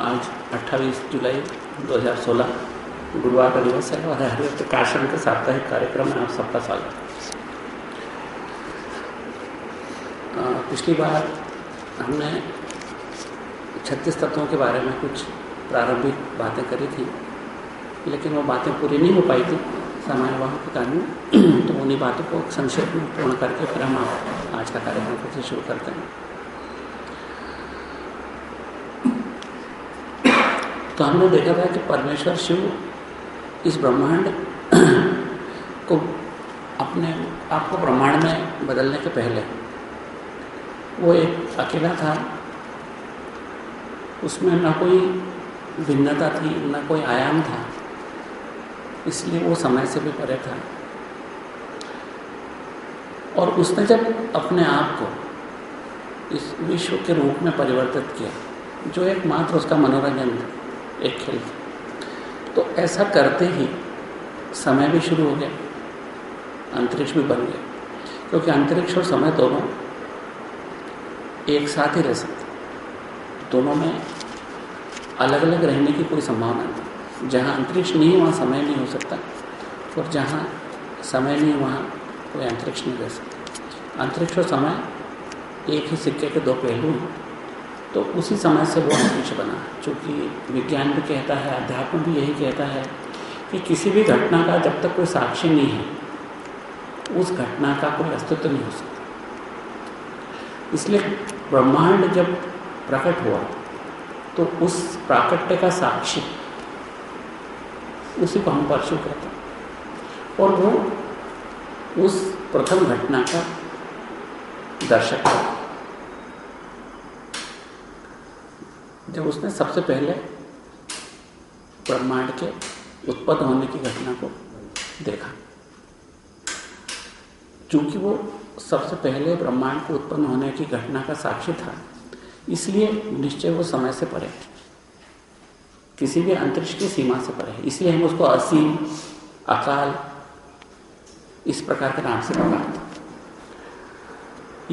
आज 28 जुलाई 2016 गुरुवार का दिवस है और हरे प्रकाशन के साप्ताहिक कार्यक्रम में आप सबका स्वागत पिछली बार हमने छत्तीस तत्वों के बारे में कुछ प्रारंभिक बातें करी थी, लेकिन वो बातें पूरी नहीं हो पाई थी समय वहाँ के कारण। तो उन्हीं बातों को संक्षेप में पूर्ण करके फिर हम आज का कार्यक्रम फिर से शुरू करते हैं। तो हमने देखा था कि परमेश्वर शिव इस ब्रह्मांड को अपने आप को ब्रह्मांड में बदलने के पहले, वो एक अकेला था। उसमें न कोई भिन्नता थी, न कोई आयाम था, इसलिए वो समय से भी परे था। और उसने जब अपने आप को इस विश्व के रूप में परिवर्तित किया, जो एकमात्र उसका मनोरंजन था एक खेल। तो ऐसा करते ही समय भी शुरू हो गया, अंतरिक्ष भी बन गया। क्योंकि अंतरिक्ष और समय दोनों एक साथ ही रह सकते दोनों में अलग अलग रहने की कोई संभावना नहीं। जहाँ अंतरिक्ष नहीं है, वहाँ समय नहीं हो सकता। और जहाँ समय नहीं वहाँ कोई अंतरिक्ष नहीं रह सकता। अंतरिक्ष और समय एक ही सिक्के के दो पहलू हैं। तो उसी समय से वो अंतरिक्ष बना। चूँकि विज्ञान भी कहता है, अध्यात्म भी यही कहता है कि किसी भी घटना का जब तक कोई साक्षी नहीं है, उस घटना का कोई अस्तित्व नहीं हो सकता। इसलिए ब्रह्मांड जब प्रकट हुआ तो उस प्राकट्य का साक्षी उसी को हम परशु कहते हैं। और वो उस प्रथम घटना का दर्शक है। जब उसने सबसे पहले ब्रह्मांड के उत्पन्न होने की घटना को देखा। चूँकि वो सबसे पहले ब्रह्मांड को उत्पन्न होने की घटना का साक्षी था, इसलिए निश्चय वो समय से परे किसी भी अंतरिक्ष की सीमा से परे। इसलिए हम उसको असीम, अकाल, इस प्रकार के नाम से पुकारते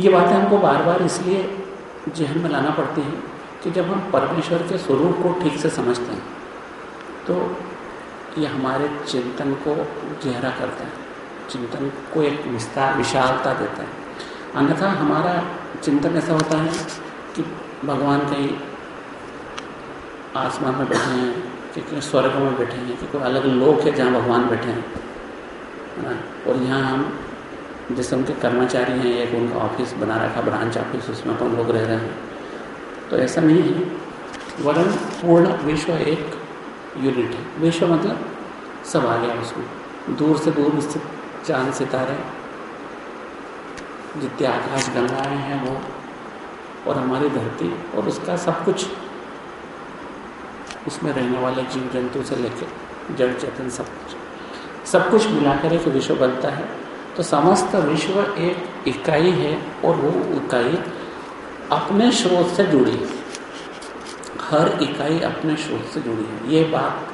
ये बातें हमको बार बार इसलिए जहन में लाना पड़ती हैं कि जब हम परमेश्वर के स्वरूप को ठीक से समझते हैं तो ये हमारे चिंतन को गहरा करता है। चिंतन को एक विस्तार विशालता देता है। अन्यथा हमारा चिंतन ऐसा होता है कि भगवान कहीं आसमान में बैठे हैं, कि कहीं स्वर्ग में बैठे हैं, कि कोई अलग लोक है जहाँ भगवान बैठे हैं, है ना? और यहाँ हम जैसे उनके कर्मचारी हैं, एक उनका ऑफ़िस बना रखा, ब्रांच ऑफ़िस, उसमें अपन लोग रह रहे हैं। तो ऐसा नहीं है। वरन पूर्ण, विश्व एक यूनिट है। विश्व मतलब सब आ गया उसमें। दूर से दूर स्थित चाँद सितारे, जितने आकाश गंगाएँ हैं वो, और हमारी धरती, और उसका सब कुछ उसमें रहने वाले जीव जंतु से लेकर जड़, चेतन सब कुछ। सब कुछ मिलाकर एक विश्व बनता है। तो समस्त विश्व एक इकाई है, और वो इकाई अपने स्रोत से जुड़ी। है हर इकाई अपने स्रोत से जुड़ी है। ये बात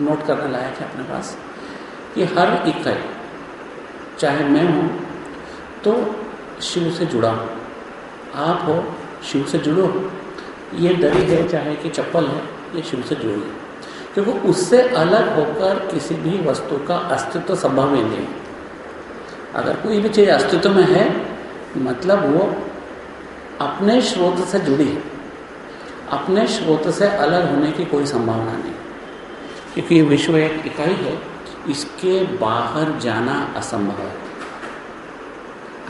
नोट करने लायक है अपने पास कि हर इकाई, चाहे मैं हूँ तो शिव से जुड़ा हूँ। आप हो, शिव से जुड़ो। ये दरी है, चाहे कि चप्पल है, ये शिव से जुड़ी है। क्योंकि उससे अलग होकर किसी भी वस्तु का अस्तित्व संभव ही नहीं अगर कोई भी चीज़ अस्तित्व में है मतलब वो अपने स्रोत से जुड़ी है। अपने स्रोत से अलग होने की कोई संभावना नहीं। क्योंकि ये विश्व एक इकाई है, इसके बाहर जाना असंभव है।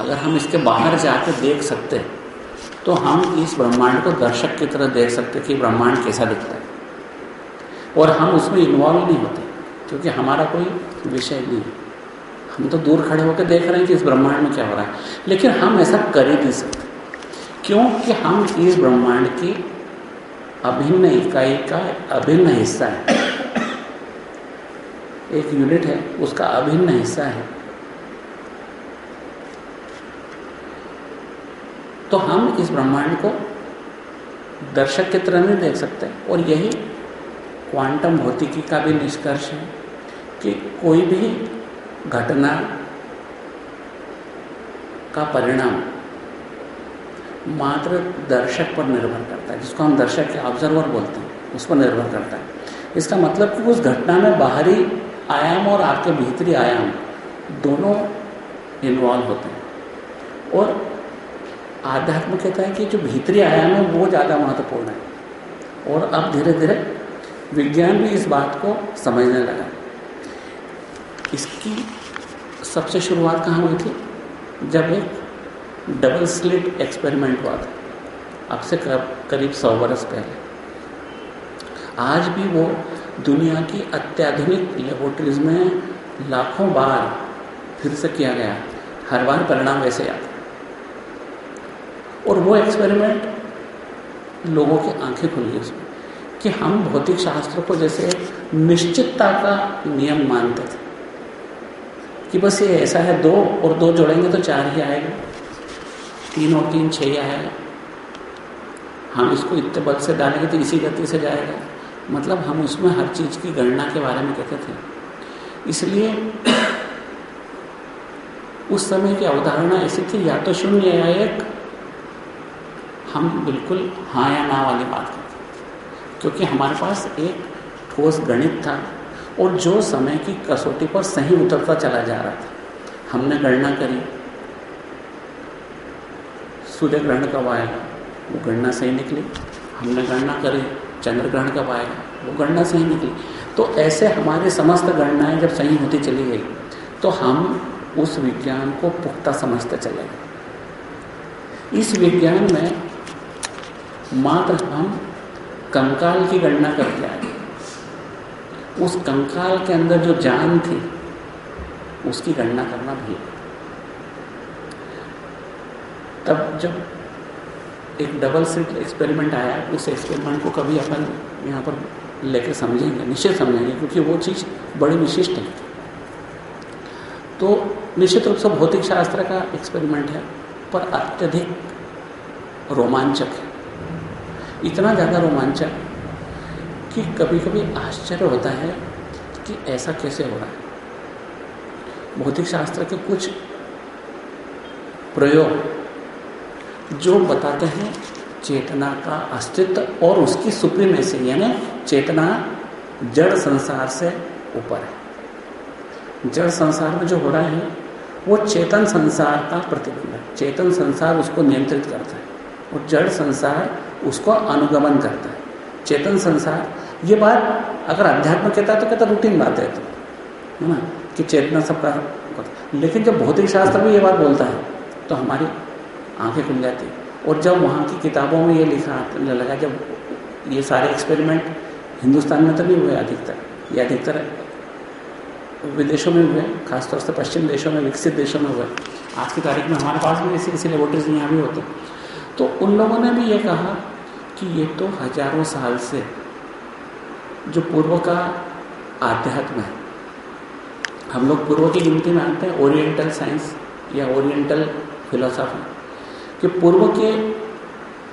अगर हम इसके बाहर जाकर देख सकते हैं तो हम इस ब्रह्मांड को दर्शक की तरह देख सकते कि ब्रह्मांड कैसा दिखता है। और हम उसमें इन्वॉल्व नहीं होते, क्योंकि हमारा कोई विषय नहीं है। हम तो दूर खड़े होकर देख रहे हैं कि इस ब्रह्मांड में क्या हो रहा है। लेकिन हम ऐसा कर ही नहीं सकते। क्योंकि हम इस ब्रह्मांड की अभिन्न इकाई का अभिन्न हिस्सा है। एक यूनिट है, उसका अभिन्न हिस्सा है। तो हम इस ब्रह्मांड को दर्शक की तरह नहीं देख सकते। और यही क्वांटम भौतिकी का भी निष्कर्ष है कि कोई भी घटना का परिणाम मात्र दर्शक पर निर्भर करता है, जिसको हम दर्शक के ऑब्जर्वर बोलते हैं, उस पर निर्भर करता है। इसका मतलब कि उस घटना में बाहरी आयाम और आपके भीतरी आयाम दोनों इन्वॉल्व होते हैं। और आध्यात्म कहता है कि जो भीतरी आयाम है, वो ज़्यादा महत्वपूर्ण है। और अब धीरे धीरे विज्ञान भी इस बात को समझने लगा। इसकी सबसे शुरुआत कहाँ हुई थी? जब एक डबल स्लिट एक्सपेरिमेंट हुआ था। अब से करीब सौ बरस पहले। आज भी वो दुनिया की अत्याधुनिक लेबोरेटरीज में लाखों बार फिर से किया गया। हर बार परिणाम वैसे आता। और वो एक्सपेरिमेंट लोगों की आँखें खुली उसमें कि हम भौतिक शास्त्र को जैसे निश्चितता का नियम मानते थे कि बस ये ऐसा है, दो और दो जोड़ेंगे तो चार ही आएगा। तीन और तीन छः ही। हम इसको इतने बल से डालेंगे तो इसी गति से जाएगा। मतलब हम उसमें हर चीज़ की गणना के बारे में कहते थे। इसलिए उस समय की अवधारणा ऐसी थी, या तो शून्य या एक। हम बिल्कुल हाँ या ना वाली बात करते क्योंकि हमारे पास एक ठोस गणित था और जो समय की कसौटी पर सही उतरता चला जा रहा था। हमने गणना करी सूर्य ग्रहण कब आएगा? वो गणना सही निकली। हमने गणना करी, चंद्र ग्रहण कब आएगा? वो गणना सही निकली। तो ऐसे हमारी समस्त गणनाएँ जब सही होती चली गई तो हम उस विज्ञान को पुख्ता समझते चले गए। इस विज्ञान में मात्र हम कंकाल की गणना करके आए। उस कंकाल के अंदर जो जान थी, उसकी गणना करना भी तब जब एक डबल स्लिट एक्सपेरिमेंट आया, उस एक्सपेरिमेंट को कभी अपन यहाँ पर लेके समझेंगे, निश्चित समझेंगे, क्योंकि वो चीज़ बड़ी विशिष्ट है। तो निश्चित रूप से भौतिक शास्त्र का एक्सपेरिमेंट है, पर अत्यधिक रोमांचक है। इतना ज़्यादा रोमांचक कि कभी कभी आश्चर्य होता है कि ऐसा कैसे हो रहा है। भौतिक शास्त्र के कुछ प्रयोग जो बताते हैं, चेतना का अस्तित्व और उसकी सुप्रीमेसी, यानी चेतना जड़ संसार से ऊपर है। जड़ संसार में जो हो रहा है, वो चेतन संसार का प्रतिबिंब है। चेतन संसार उसको नियंत्रित करता है और जड़ संसार उसको अनुगमन करता है। चेतन संसार, ये बात अगर अध्यात्म कहता है तो कहता रूटीन बात है तो है ना? कि चेतना सबका लेकिन जब भौतिक शास्त्र भी ये बात बोलता है तो हमारी आँखें खुल जाती। और जब वहाँ की किताबों में ये लिखा लगा जब ये सारे एक्सपेरिमेंट हिंदुस्तान में तो नहीं हुए अधिकतर, ये अधिकतर विदेशों में हुए, खासतौर से पश्चिम देशों में, विकसित देशों में हुए। आज की तारीख में हमारे पास भी ऐसी ऐसी लेबोरेटरीज यहाँ भी होते। तो उन लोगों ने भी ये कहा कि ये तो हज़ारों साल से जो पूर्व का आध्यात्म है, हम लोग पूर्व की गिनती में आते हैं ओरिएंटल साइंस या ओरिएंटल फिलोसफी कि पूर्व के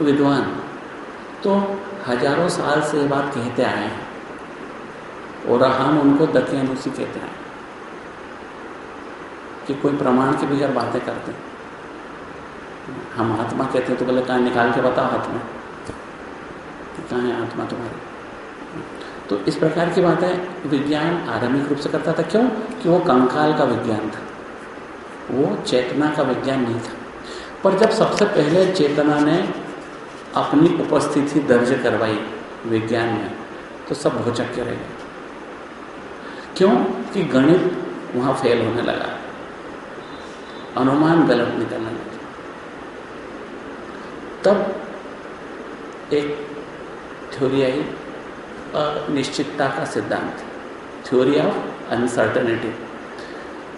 विद्वान तो हज़ारों साल से ये बात कहते आए हैं। और हम उनको दकियानुसी कहते हैं कि कोई प्रमाण के बगैर बातें करते हम आत्मा कहते हैं तो बोले, कहाँ निकाल के बताओ हाथ में? कि कहाँ है आत्मा तुम्हारी? तो इस प्रकार की बातें विज्ञान आरंभिक रूप से करता था। क्यों? कि वो कंकाल का विज्ञान था। वो चेतना का विज्ञान नहीं था। पर जब सबसे पहले चेतना ने अपनी उपस्थिति दर्ज करवाई विज्ञान में तो सब भौचक्के रह गए। क्यों? कि गणित वहाँ फेल होने लगा। अनुमान गलत निकलने लगे। तब एक थ्योरी आई, अनिश्चितता का सिद्धांत। थ्योरी ऑफ़ अनसर्टनिटी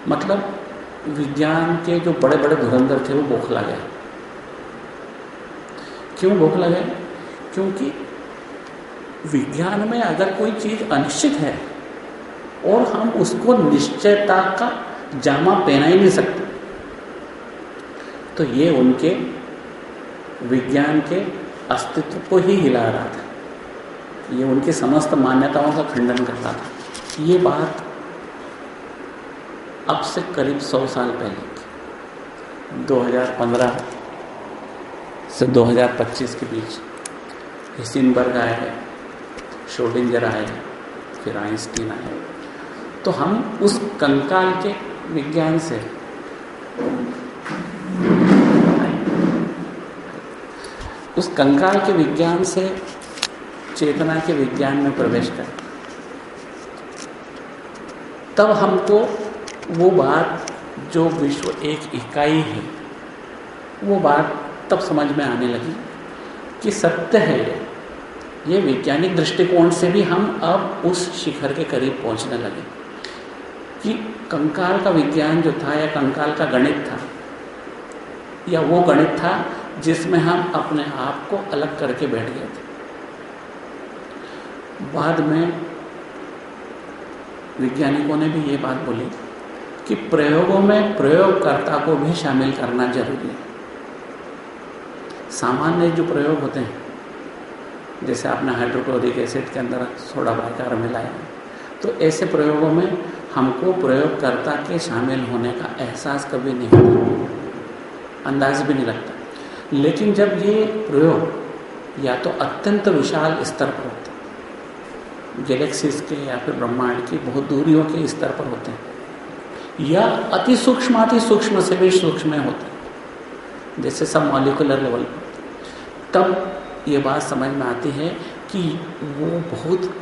मतलब विज्ञान के जो बड़े बड़े धुरंधर थे, वो बौखला गए। क्यों बौखला गए? क्योंकि विज्ञान में अगर कोई चीज़ अनिश्चित है, और हम उसको निश्चयता का जामा पहना ही नहीं सकते तो ये उनके विज्ञान के अस्तित्व को ही हिला रहा था। ये उनकी समस्त मान्यताओं का खंडन कर रहा था। ये बात अब से करीब सौ साल पहले 2015 से 2025 के बीच हिसिनबर्ग आए हैं शोडिंजर आए हैं, फिर आइंस्टीन आए तो हम उस कंकाल के विज्ञान से उस कंकाल के विज्ञान से चेतना के विज्ञान में प्रवेश करें। तब हमको वो बात जो विश्व एक इकाई है, वो बात तब समझ में आने लगी कि सत्य है। ये वैज्ञानिक दृष्टिकोण से भी हम अब उस शिखर के करीब पहुँचने लगे कि कंकाल का विज्ञान जो था या कंकाल का गणित था, या वो गणित था जिसमें हम अपने आप को अलग करके बैठ गए थे। बाद में वैज्ञानिकों ने भी ये बात बोली कि प्रयोगों में प्रयोगकर्ता को भी शामिल करना ज़रूरी है। सामान्य जो प्रयोग होते हैं, जैसे आपने हाइड्रोक्लोरिक एसिड के अंदर सोडा बाइकार मिलाया तो ऐसे प्रयोगों में हमको प्रयोगकर्ता के शामिल होने का एहसास कभी नहीं होता, अंदाज भी नहीं लगता। लेकिन जब ये प्रयोग या तो अत्यंत विशाल स्तर पर होते हैं, गैलेक्सीज के या फिर ब्रह्मांड की बहुत दूरियों के स्तर पर होते हैं या अति सूक्ष्म अति सूक्ष्म से भी सूक्ष्म होते हैं। जैसे सब मॉलिकुलर लेवल पर। तब ये बात समझ में आती है कि वो बहुत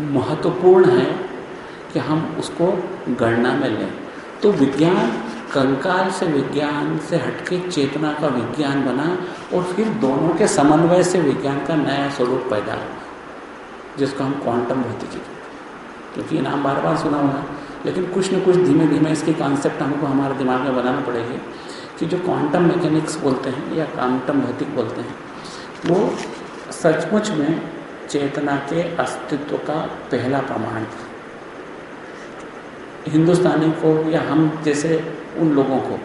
महत्वपूर्ण है कि हम उसको गणना में लें। तो विज्ञान, कंकाल से विज्ञान से हटके चेतना का विज्ञान बना और फिर दोनों के समन्वय से विज्ञान का नया स्वरूप पैदा हुआ जिसको हम क्वांटम भौतिकी क्योंकि नाम बार बार सुना हुआ लेकिन कुछ न कुछ धीमे धीमे इसकी कॉन्सेप्ट हमको हमारे दिमाग में बनाना पड़ेगी कि जो क्वांटम मैकेनिक्स बोलते हैं या क्वांटम भौतिक बोलते हैं, वो सचमुच में चेतना के अस्तित्व का पहला प्रमाण था। हिंदुस्तानी को या हम जैसे उन लोगों को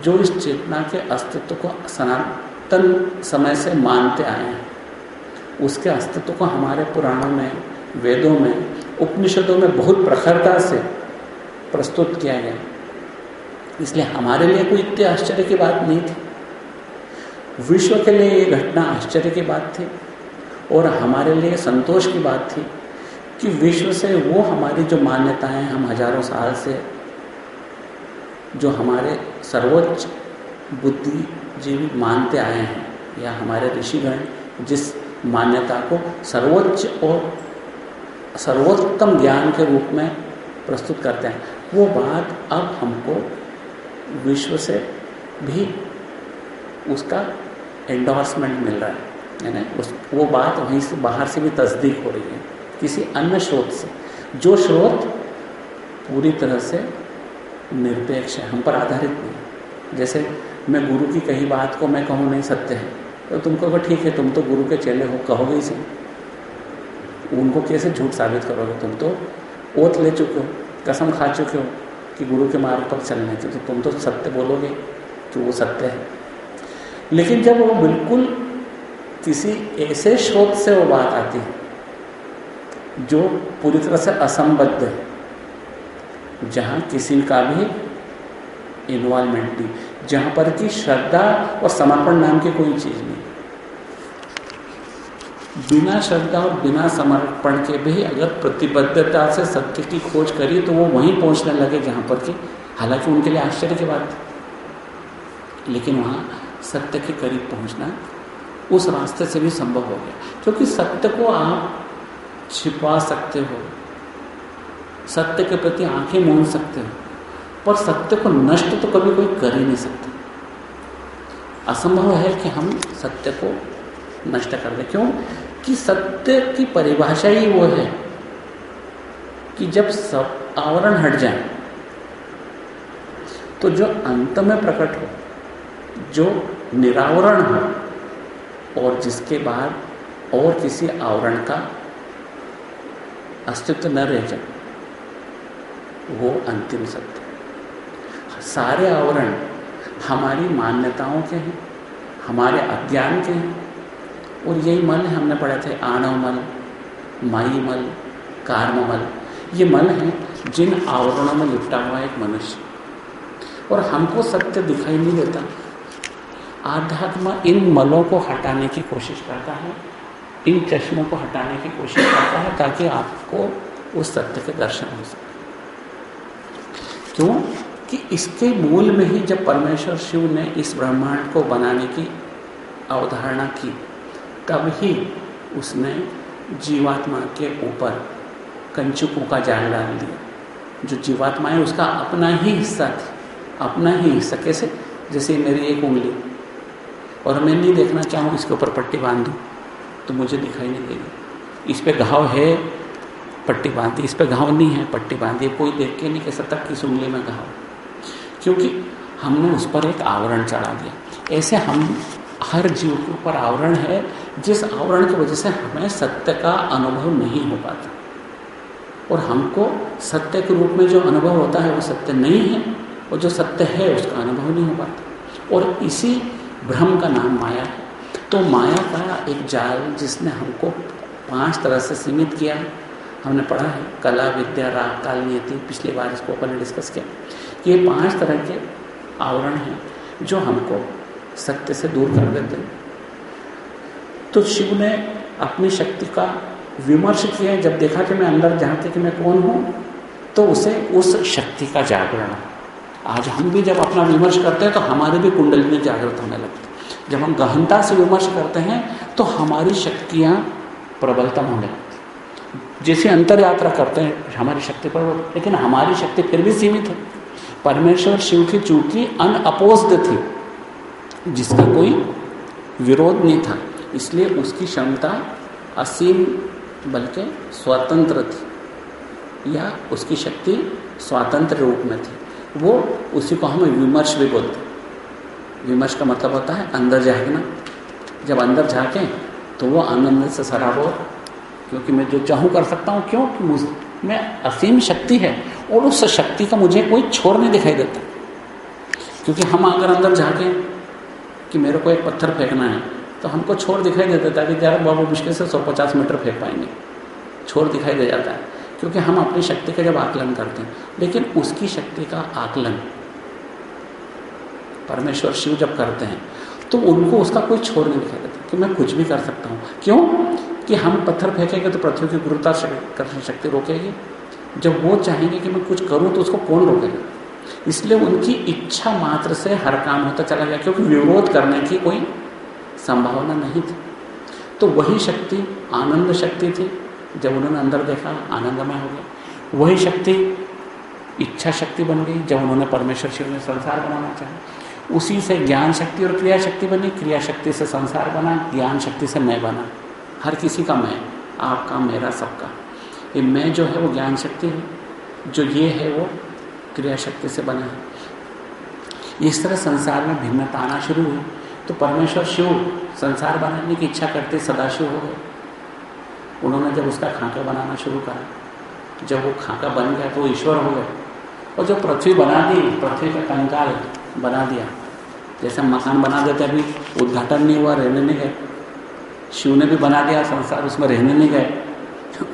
जो इस चेतना के अस्तित्व को सनातन समय से मानते आए हैं, उसके अस्तित्व को हमारे पुराणों में, वेदों में, उपनिषदों में बहुत प्रखरता से प्रस्तुत किया गया। इसलिए हमारे लिए कोई इतने आश्चर्य की बात नहीं थी। विश्व के लिए ये घटना आश्चर्य की बात थी और हमारे लिए संतोष की बात थी कि विश्व से वो हमारी जो मान्यताएँ हम हज़ारों साल से, जो हमारे सर्वोच्च बुद्धिजीवी मानते आए हैं या हमारे ऋषिगण जिस मान्यता को सर्वोच्च और सर्वोत्तम ज्ञान के रूप में प्रस्तुत करते हैं वो बात अब हमको विश्व से भी उसका एंडोर्समेंट मिल रहा है, यानी उस, वो बात वहीं से बाहर से भी तस्दीक हो रही है, किसी अन्य स्रोत से। जो स्रोत पूरी तरह से निरपेक्ष है, हम पर आधारित नहीं जैसे मैं गुरु की कही बात को मैं कहूँ नहीं सत्य है तो तुम कहोगे ठीक है, तुम तो गुरु के चेले हो, कहोगे ही सही। उनको कैसे झूठ साबित करोगे? तुम तो ओत ले चुके हो। कसम खा चुके हो कि गुरु के मार्ग पर चलने की तो तुम तो सत्य बोलोगे कि वो सत्य है। लेकिन जब वो बिल्कुल किसी ऐसे स्रोत से वो बात आती है, जो पूरी तरह से असंबद्ध है, जहाँ किसी का भी इन्वॉल्वमेंट नहीं, जहाँ पर कि श्रद्धा और समर्पण नाम की कोई चीज़ नहीं। बिना श्रद्धा और बिना समर्पण के भी अगर प्रतिबद्धता से सत्य की खोज करी तो वो वहीं पहुँचने लगे जहाँ पर कि, हालाँकि उनके लिए आश्चर्य की बात थी लेकिन वहाँ सत्य के करीब पहुँचना उस रास्ते से भी संभव हो गया। क्योंकि सत्य को आप छिपा सकते हो। सत्य के प्रति आँखें मूंद सकते हो। पर सत्य को नष्ट तो कभी कोई कर ही नहीं सकता। असंभव है कि हम सत्य को नष्ट कर दें। क्यों? कि सत्य की परिभाषा ही वो है कि जब सब आवरण हट जाए तो जो अंत में प्रकट हो, जो निरावरण हो, और जिसके बाद और किसी आवरण का अस्तित्व न रह जाए, वो अंतिम सत्य सारे आवरण हमारी मान्यताओं के हैं, हमारे अज्ञान के हैं और यही मल हमने पढ़े थे, आणव मल, माई मल, कार्म मल। ये मल हैं जिन आवरणों में लिपटा हुआ एक मनुष्य। और हमको सत्य दिखाई नहीं देता। आध्यात्म इन मलों को हटाने की कोशिश करता है, इन चश्मों को हटाने की कोशिश करता है, ताकि आपको उस सत्य के दर्शन हो सके। क्यों? कि इसके मूल में ही जब परमेश्वर शिव ने इस ब्रह्मांड को बनाने की अवधारणा की तब ही उसने जीवात्मा के ऊपर कंचुकों का जाल डाल दिया। जो जीवात्मा है, उसका अपना ही हिस्सा थी। अपना ही हिस्सा। कैसे? जैसे मेरी एक उंगली। और मैं नहीं देखना चाहूँ, इसके ऊपर पट्टी बाँध दूँ तो मुझे दिखाई नहीं देगी। इस पर घाव है, पट्टी बांधी। इस पर घाव नहीं है, पट्टी बांधी कोई देख के नहीं कह सकता किस उंगली में घाव। क्योंकि हमने उस पर एक आवरण चढ़ा दिया। ऐसे हम, हर जीव के ऊपर आवरण है जिस आवरण की वजह से हमें सत्य का अनुभव नहीं हो पाता। और हमको सत्य के रूप में जो अनुभव होता है वो सत्य नहीं है, और जो सत्य है उसका अनुभव नहीं हो पाता। और इसी भ्रम का नाम माया है। तो माया का एक जाल जिसने हमको पाँच तरह से सीमित किया है। हमने पढ़ा है, कला, विद्या, राग, काल, नियति, पिछली बार इसको अपन डिस्कस किया। ये पाँच तरह के आवरण हैं जो हमको सत्य से दूर कर देते हैं। तो शिव ने अपनी शक्ति का विमर्श किया जब देखा कि मैं अंदर जानते कि मैं कौन हूँ तो उसे उस शक्ति का जागरण। आज हम भी जब अपना विमर्श करते हैं तो हमारे भी कुंडली में जागृत होने लगती जब हम गहनता से विमर्श करते हैं तो हमारी शक्तियाँ प्रबलतम होने लगती जैसे अंतर यात्रा करते हैं, हमारी शक्ति पर लेकिन हमारी शक्ति फिर भी सीमित है। परमेश्वर शिव की चूँकि अनअपोज्ड थी, जिसका कोई विरोध नहीं था। इसलिए उसकी क्षमता असीम बल्कि स्वतंत्र थी। या उसकी शक्ति स्वतंत्र रूप में थी। वो उसी को हम विमर्श भी बोलते विमर्श का मतलब होता है अंदर झाँकना। जब अंदर झाँकें तो वो आनंद से शराब हो क्योंकि मैं जो चाहूँ कर सकता हूँ, क्यों? कि मुझमें असीम शक्ति है और उस शक्ति का मुझे कोई छोर नहीं दिखाई देता। क्योंकि हम अगर अंदर झाँकें कि मेरे को एक पत्थर फेंकना है तो हमको छोर दिखाई देता है कि ज़रा बाबू मुश्किल से सौ पचास मीटर फेंक पाएँगे। छोर दिखाई दे जाता है, क्योंकि हम अपनी शक्ति का जब आकलन करते हैं, लेकिन उसकी शक्ति का आकलन परमेश्वर शिव जब करते हैं तो उनको उसका कोई छोर नहीं दिखाई देता कि मैं कुछ भी कर सकता हूँ। क्यों? कि हम पत्थर फेंकेंगे तो पृथ्वी की गुरुत्वाकर्षण शक्ति रोकेगी। जब वो चाहेंगे कि मैं कुछ करूँ तो उसको कौन रोकेगा? इसलिए उनकी इच्छा मात्र से हर काम होता चला गया, क्योंकि विरोध करने की कोई संभावना नहीं थी। तो वही शक्ति, आनंद शक्ति थी, जब उन्होंने अंदर देखा, आनंदमय हो गया। वही शक्ति, इच्छा शक्ति बन गई, जब उन्होंने परमेश्वर शिव ने संसार बनाना चाहा। उसी से ज्ञान शक्ति और क्रिया शक्ति बनी, क्रिया शक्ति से संसार बना, ज्ञान शक्ति से मैं बना। हर किसी का मैं, आपका, मेरा, सबका। ये मैं जो है वो ज्ञान शक्ति है, जो ये है वो क्रिया शक्ति से बना है। इस तरह संसार में भिन्नता आना शुरू हुई। तो परमेश्वर शिव संसार बनाने की इच्छा करते सदाशिव हो गए। उन्होंने जब उसका खाका बनाना शुरू करा, जब वो खाका बन गया तो ईश्वर हो गए। और जब पृथ्वी बना दी, पृथ्वी का कंकाल बना दिया। जैसे मकान बना देते अभी, उद्घाटन नहीं हुआ, रहने नहीं गए। शिव ने भी बना दिया, संसार उसमें रहने नहीं गए।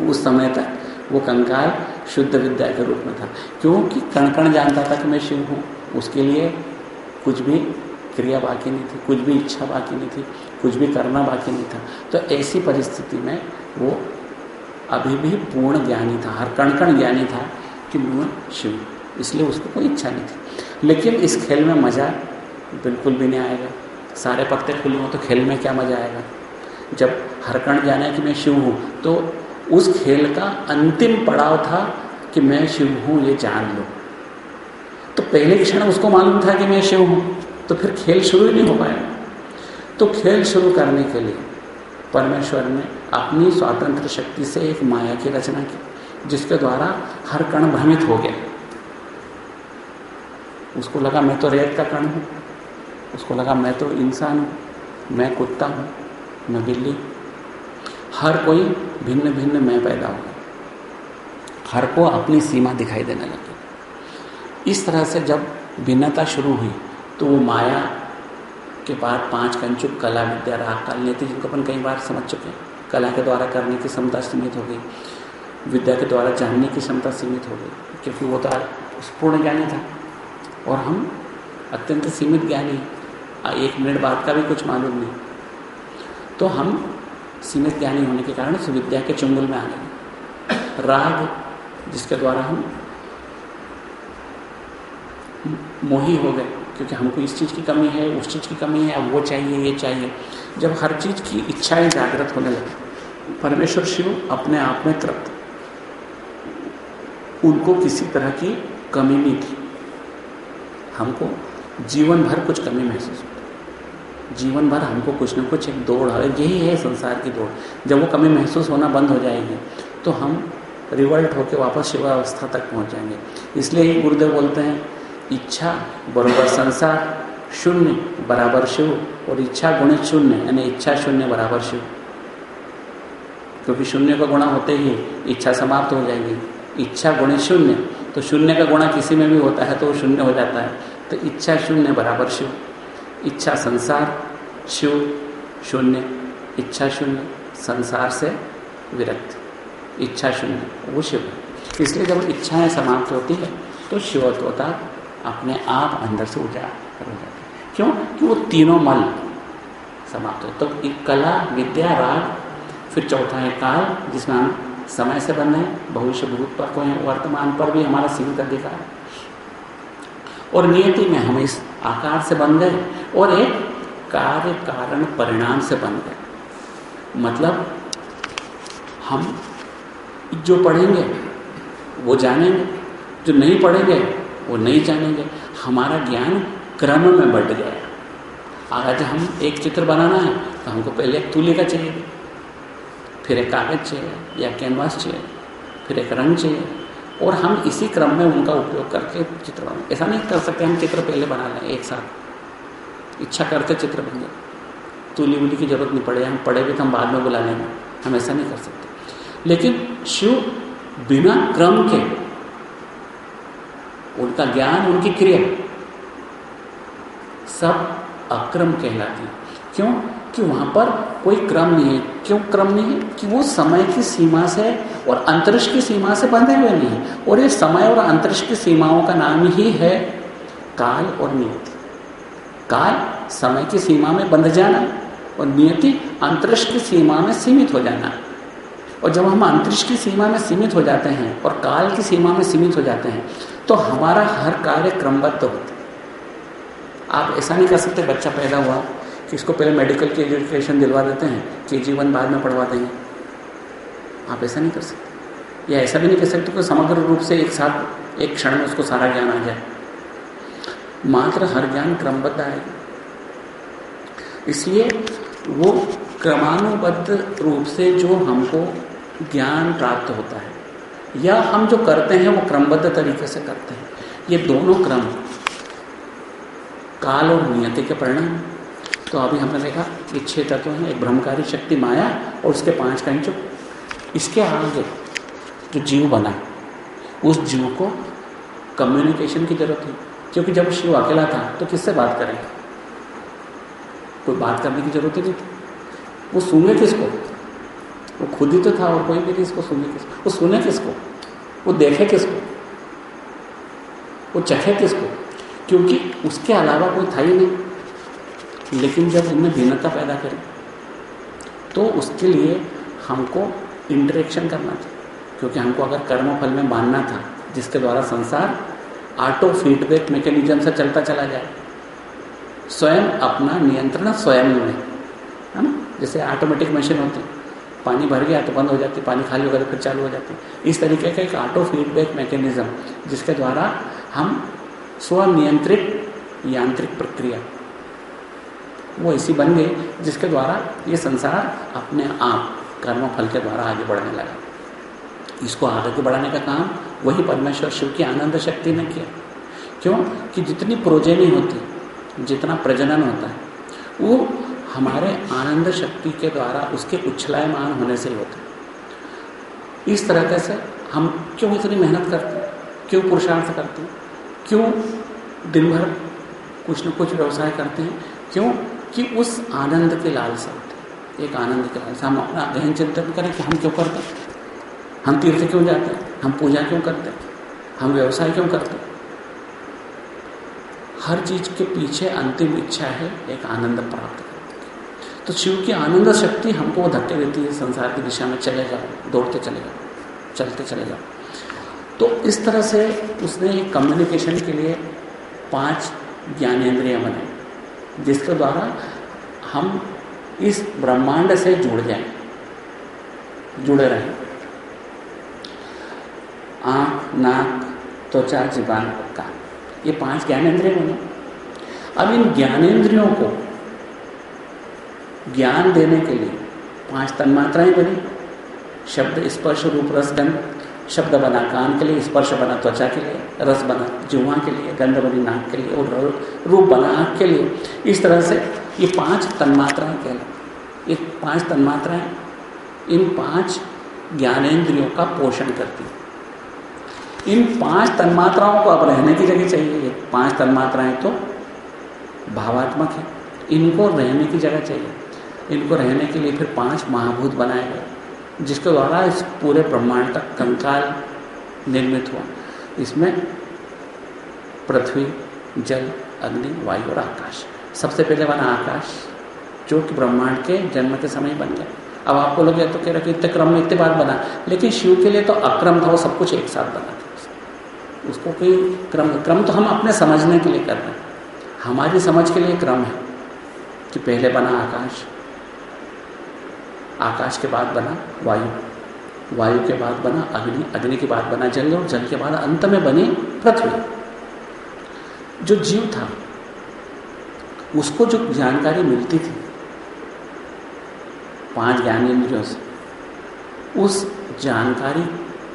उस समय तक वो कंकाल शुद्ध विद्या के रूप में था। क्योंकि कण कण जानता था कि मैं शिव हूँ। उसके लिए कुछ भी क्रिया बाकी नहीं थी, कुछ भी इच्छा बाकी नहीं थी, कुछ भी करना बाकी नहीं था। तो ऐसी परिस्थिति में वो अभी भी पूर्ण ज्ञानी था, हर कण कण ज्ञानी था कि मैं शिव, इसलिए उसको कोई इच्छा नहीं थी। लेकिन इस खेल में मज़ा बिल्कुल भी नहीं आएगा। सारे पत्ते खुले हों तो खेल में क्या मज़ा आएगा? जब हर कण जाने कि मैं शिव हूँ तो उस खेल का अंतिम पड़ाव था कि मैं शिव हूँ, ये जान लो। तो पहले क्षण उसको मालूम था कि मैं शिव हूँ। तो फिर खेल शुरू ही नहीं हो पाएगा तो खेल शुरू करने के लिए परमेश्वर ने अपनी स्वतंत्र शक्ति से एक माया की रचना की, जिसके द्वारा हर कण भ्रमित हो गया। उसको लगा, मैं तो रेत का कण हूँ। उसको लगा, मैं तो इंसान हूँ। मैं कुत्ता हूँ। मैं बिल्ली हर कोई भिन्न भिन्न मैं पैदा हो गया। हर को अपनी सीमा दिखाई देने लगी। इस तरह से जब भिन्नता शुरू हुई तो वो माया के बाद पाँच कंचुक कला विद्या, राग, काल नीति जिनको अपन कई बार समझ चुके हैं। कला के द्वारा करने की क्षमता सीमित हो गई। विद्या के द्वारा जानने की क्षमता सीमित हो गई, क्योंकि वो तो पूर्ण ज्ञानी था। और हम अत्यंत सीमित ज्ञानी एक मिनट बाद का भी कुछ मालूम नहीं। तो हम सीमित ज्ञानी होने के कारण विद्या के चुंगल में आ गए। राग, जिसके द्वारा हम मोही हो गए। क्योंकि हमको इस चीज़ की कमी है, उस चीज़ की कमी है अब वो चाहिए, ये चाहिए। जब हर चीज़ की इच्छाएँ जागृत होने लगी परमेश्वर शिव अपने आप में तृप्त। उनको किसी तरह की कमी नहीं थी। हमको जीवन भर कुछ कमी महसूस होती जीवन भर हमको कुछ ना कुछ एक दौड़ यही है संसार की दौड़। जब वो कमी महसूस होना बंद हो जाएगी तो हम रिवल्ट होकर वापस शिवावस्था तक पहुँच जाएँगे। इसलिए ही गुरुदेव बोलते हैं इच्छा बराबर संसार शून्य बराबर शिव और इच्छा गुणित शून्य यानी इच्छा शून्य बराबर शिव। क्योंकि शून्य का गुणा होते ही इच्छा समाप्त हो जाएगी। इच्छा गुणित शून्य तो शून्य का गुणा किसी में भी होता है तो वो शून्य हो जाता है। तो इच्छा शून्य बराबर शिव। इच्छा संसार, शिव शून्य, इच्छा शून्य, संसार से विरक्त। इच्छा शून्य, वो शिव। इसलिए जब इच्छाएँ समाप्त होती है तो शिवत्वता अपने आप अंदर से उजागर हो जाती है। क्यों? कि वो तीनों मल समाप्त हो। तो एक कला, विद्या, राग, फिर चौथा है काल, जिसमें हम समय से बंधे हैं, भविष्य भूत पर कोई वर्तमान पर भी हमारा सीमित अधिकार है। और नियति में हम इस आकार से बन गए और एक कार्य कारण परिणाम से बन गए मतलब हम जो पढ़ेंगे, वो जानेंगे, जो नहीं पढ़ेंगे वो नहीं जानेंगे। हमारा ज्ञान क्रम में बढ़ गया। आज हम एक चित्र बनाना है तो हमको पहले एक तुलिका चाहिए, फिर एक कागज़ चाहिए, या कैनवास चाहिए, फिर एक रंग चाहिए, और हम इसी क्रम में उनका उपयोग करके चित्र बना ऐसा नहीं कर सकते, हम चित्र पहले बना लें एक साथ। इच्छा करते चित्र बन जाए तुली उली की ज़रूरत नहीं पड़े, हम पढ़े भी तो हम बाद में बुला लेंगे हम ऐसा नहीं कर सकते। लेकिन शिव बिना क्रम के उनका ज्ञान, उनकी क्रिया। सब अक्रम कहलाती है। क्यों? कि वहाँ पर कोई क्रम नहीं है। क्यों क्रम नहीं है? कि वो समय की सीमा से और अंतरिक्ष की सीमा से बंधे हुए नहीं है। और ये समय और अंतरिक्ष की सीमाओं का नाम ही है काल और नियति। काल समय की सीमा में बंध जाना और नियति अंतरिक्ष की सीमा में सीमित हो जाना। और जब हम अंतरिक्ष की सीमा में सीमित हो जाते हैं और काल की सीमा में सीमित हो जाते हैं तो हमारा हर कार्य क्रमबद्ध तो होता है। आप ऐसा नहीं कर सकते, बच्चा पैदा हुआ, कि इसको पहले मेडिकल की एजुकेशन दिलवा देते हैं, कि जीवन बाद में पढ़वा देंगे। आप ऐसा नहीं कर सकते। या ऐसा भी नहीं कर सकते कि समग्र रूप से एक साथ, एक क्षण में उसको सारा ज्ञान आ जाए। मात्र हर ज्ञान क्रमबद्ध आएगा। इसलिए वो क्रमानुबद्ध रूप से जो हमको ज्ञान प्राप्त होता है या हम जो करते हैं, वो क्रमबद्ध तरीके से करते हैं। ये दोनों क्रम, काल और नियति के परिणाम। तो अभी हमने देखा कि छह तत्व हैं, एक ब्रह्मकारी शक्ति माया और उसके पाँच कंचु इसके आगे जो जीव बना, उस जीव को कम्युनिकेशन की ज़रूरत है। क्योंकि जब शिव अकेला था तो किससे बात करें कोई बात करने की ज़रूरत ही नहीं थी। वो सुने किसको? वो खुद ही तो था और कोई भी नहीं, इसको सुने किसको? वो सुने किसको? वो देखे किसको? वो चखे किसको? क्योंकि उसके अलावा कोई था ही नहीं। लेकिन जब उनने भिन्नता पैदा करी तो उसके लिए हमको इंटरेक्शन करना था। क्योंकि हमको अगर कर्म फल में मानना था, जिसके द्वारा संसार ऑटो फीडबैक मैकेनिज्म से चलता चला जाए। स्वयं अपना नियंत्रण स्वयं में है ना? जैसे ऑटोमेटिक मशीन होती है। पानी भर गया तो बंद हो जाती, पानी खाली हो गया तो फिर चालू हो जाती। इस तरीके का एक ऑटो फीडबैक मैकेनिज्म जिसके द्वारा हम स्वनियंत्रित यांत्रिक प्रक्रिया, वो ऐसी बन गई, जिसके द्वारा ये संसार अपने आप कर्म फल के द्वारा आगे बढ़ने लगा। इसको आगे बढ़ाने का काम वही परमेश्वर शिव की आनंद शक्ति ने किया। क्यों? कि जितनी प्रोजेनी होती, जितना प्रजनन होता है वो हमारे आनंद शक्ति के द्वारा उसके उछलायमान होने से ही। होते इस तरह से हम क्यों इतनी मेहनत करते हैं? क्यों पुरुषार्थ करते हैं? क्यों दिन भर कुछ न कुछ व्यवसाय करते हैं? क्यों? कि उस आनंद के लालसा होते एक आनंद के लालसा। हम अपना गहन चिंतन करें कि हम क्यों करते हैं? हम तीर्थ क्यों जाते हैं? हम पूजा क्यों करते हैं? हम व्यवसाय क्यों करते हैं? हर चीज़ के पीछे अंतिम इच्छा है एक आनंद प्राप्त तो शिव की आनंद शक्ति हमको वो धक्के देती है, संसार की दिशा में चले जाओ दौड़ते चले जाओ चलते चले जाओ तो इस तरह से उसने कम्युनिकेशन के लिए पाँच ज्ञानेन्द्रियाँ बनाई, जिसके द्वारा हम इस ब्रह्मांड से जुड़ जाएँ, जुड़े रहें। आँख, नाक, त्वचा जीवान का ये पाँच ज्ञानेन्द्रिय बने। अब इन ज्ञानेन्द्रियों को ज्ञान देने के लिए। पाँच तन्मात्राएँ बनी। शब्द स्पर्श रूप रस गंध। शब्द बना कान के लिए, स्पर्श बना त्वचा के लिए, रस बना जुआ के लिए, गंध बनी नाक के लिए और रूप बना आँख के लिए। इस तरह से ये पाँच तन्मात्राएँ कहला ये पाँच तन्मात्राएँ इन पाँच ज्ञानेन्द्रियों का पोषण करती इन पाँच तन्मात्राओं को अब रहने की जगह चाहिए। ये पाँच तन्मात्राएँ तो भावात्मक है। इनको रहने की जगह चाहिए। इनको रहने के लिए फिर पाँच महाभूत बनाए गए, जिसके द्वारा इस पूरे ब्रह्मांड का कंकाल निर्मित हुआ। इसमें पृथ्वी, जल, अग्नि, वायु और आकाश। सबसे पहले बना आकाश, जो कि ब्रह्मांड के जन्म के समय बन गया। अब आपको लोग तो कह रहे इतने क्रम में इतने बार बना। लेकिन शिव के लिए तो अक्रम था, वो सब कुछ एक साथ बना था। उसको कोई क्रम क्रम तो हम अपने समझने के लिए कर रहे हैं। हमारी समझ के लिए क्रम है कि पहले बना आकाश आकाश के बाद बना वायु। वायु के बाद बना अग्नि अग्नि के बाद बना जल और जल के बाद अंत में बनी पृथ्वी। जो जीव था, उसको जो जानकारी मिलती थी, पाँच ज्ञानेन्द्रियों से, उस जानकारी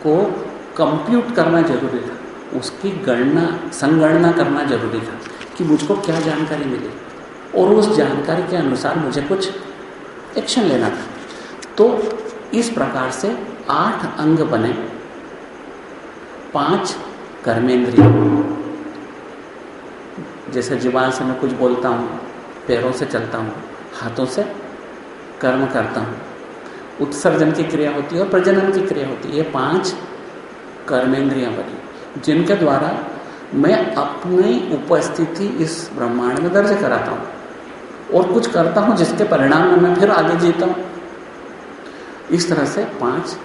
को कंप्यूट करना ज़रूरी था। उसकी गणना, संगणना करना ज़रूरी था कि मुझको क्या जानकारी मिली और उस जानकारी के अनुसार मुझे कुछ एक्शन लेना था। तो इस प्रकार से आठ अंग बने। पाँच कर्मेंद्रिय। जैसे जीवान से मैं कुछ बोलता हूँ, पैरों से चलता हूँ, हाथों से कर्म करता हूँ। उत्सर्जन की क्रिया होती है और प्रजनन की क्रिया होती है। ये पाँच कर्मेंद्रियाँ बनी। जिनके द्वारा मैं अपनी उपस्थिति इस ब्रह्मांड में दर्ज कराता हूँ और कुछ करता हूँ जिसके परिणाम में मैं फिर आगे जीता हूँ। इस तरह से पाँच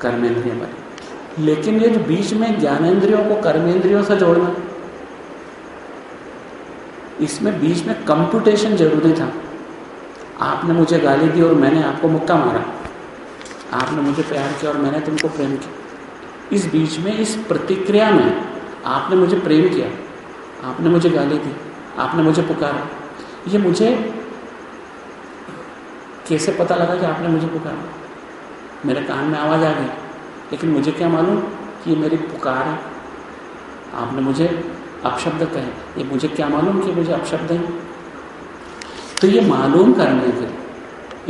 कर्मेंद्रियाँ बनी। लेकिन ये जो बीच में ज्ञानेन्द्रियों को कर्मेंद्रियों से जोड़ना, इसमें बीच में कंप्यूटेशन ज़रूरी था। आपने मुझे गाली दी और मैंने आपको मुक्का मारा। आपने मुझे प्यार किया और मैंने तुमको प्रेम किया। इस बीच में, इस प्रतिक्रिया में आपने मुझे प्रेम किया। आपने मुझे गाली दी, आपने मुझे पुकारा। ये मुझे कैसे पता लगा कि आपने मुझे पुकारा? मेरे कान में आवाज़ आ गई। लेकिन मुझे क्या मालूम कि ये मेरी पुकार है? आपने मुझे अपशब्द कहे। ये मुझे क्या मालूम कि मुझे अपशब्द है? तो ये मालूम करने के लिए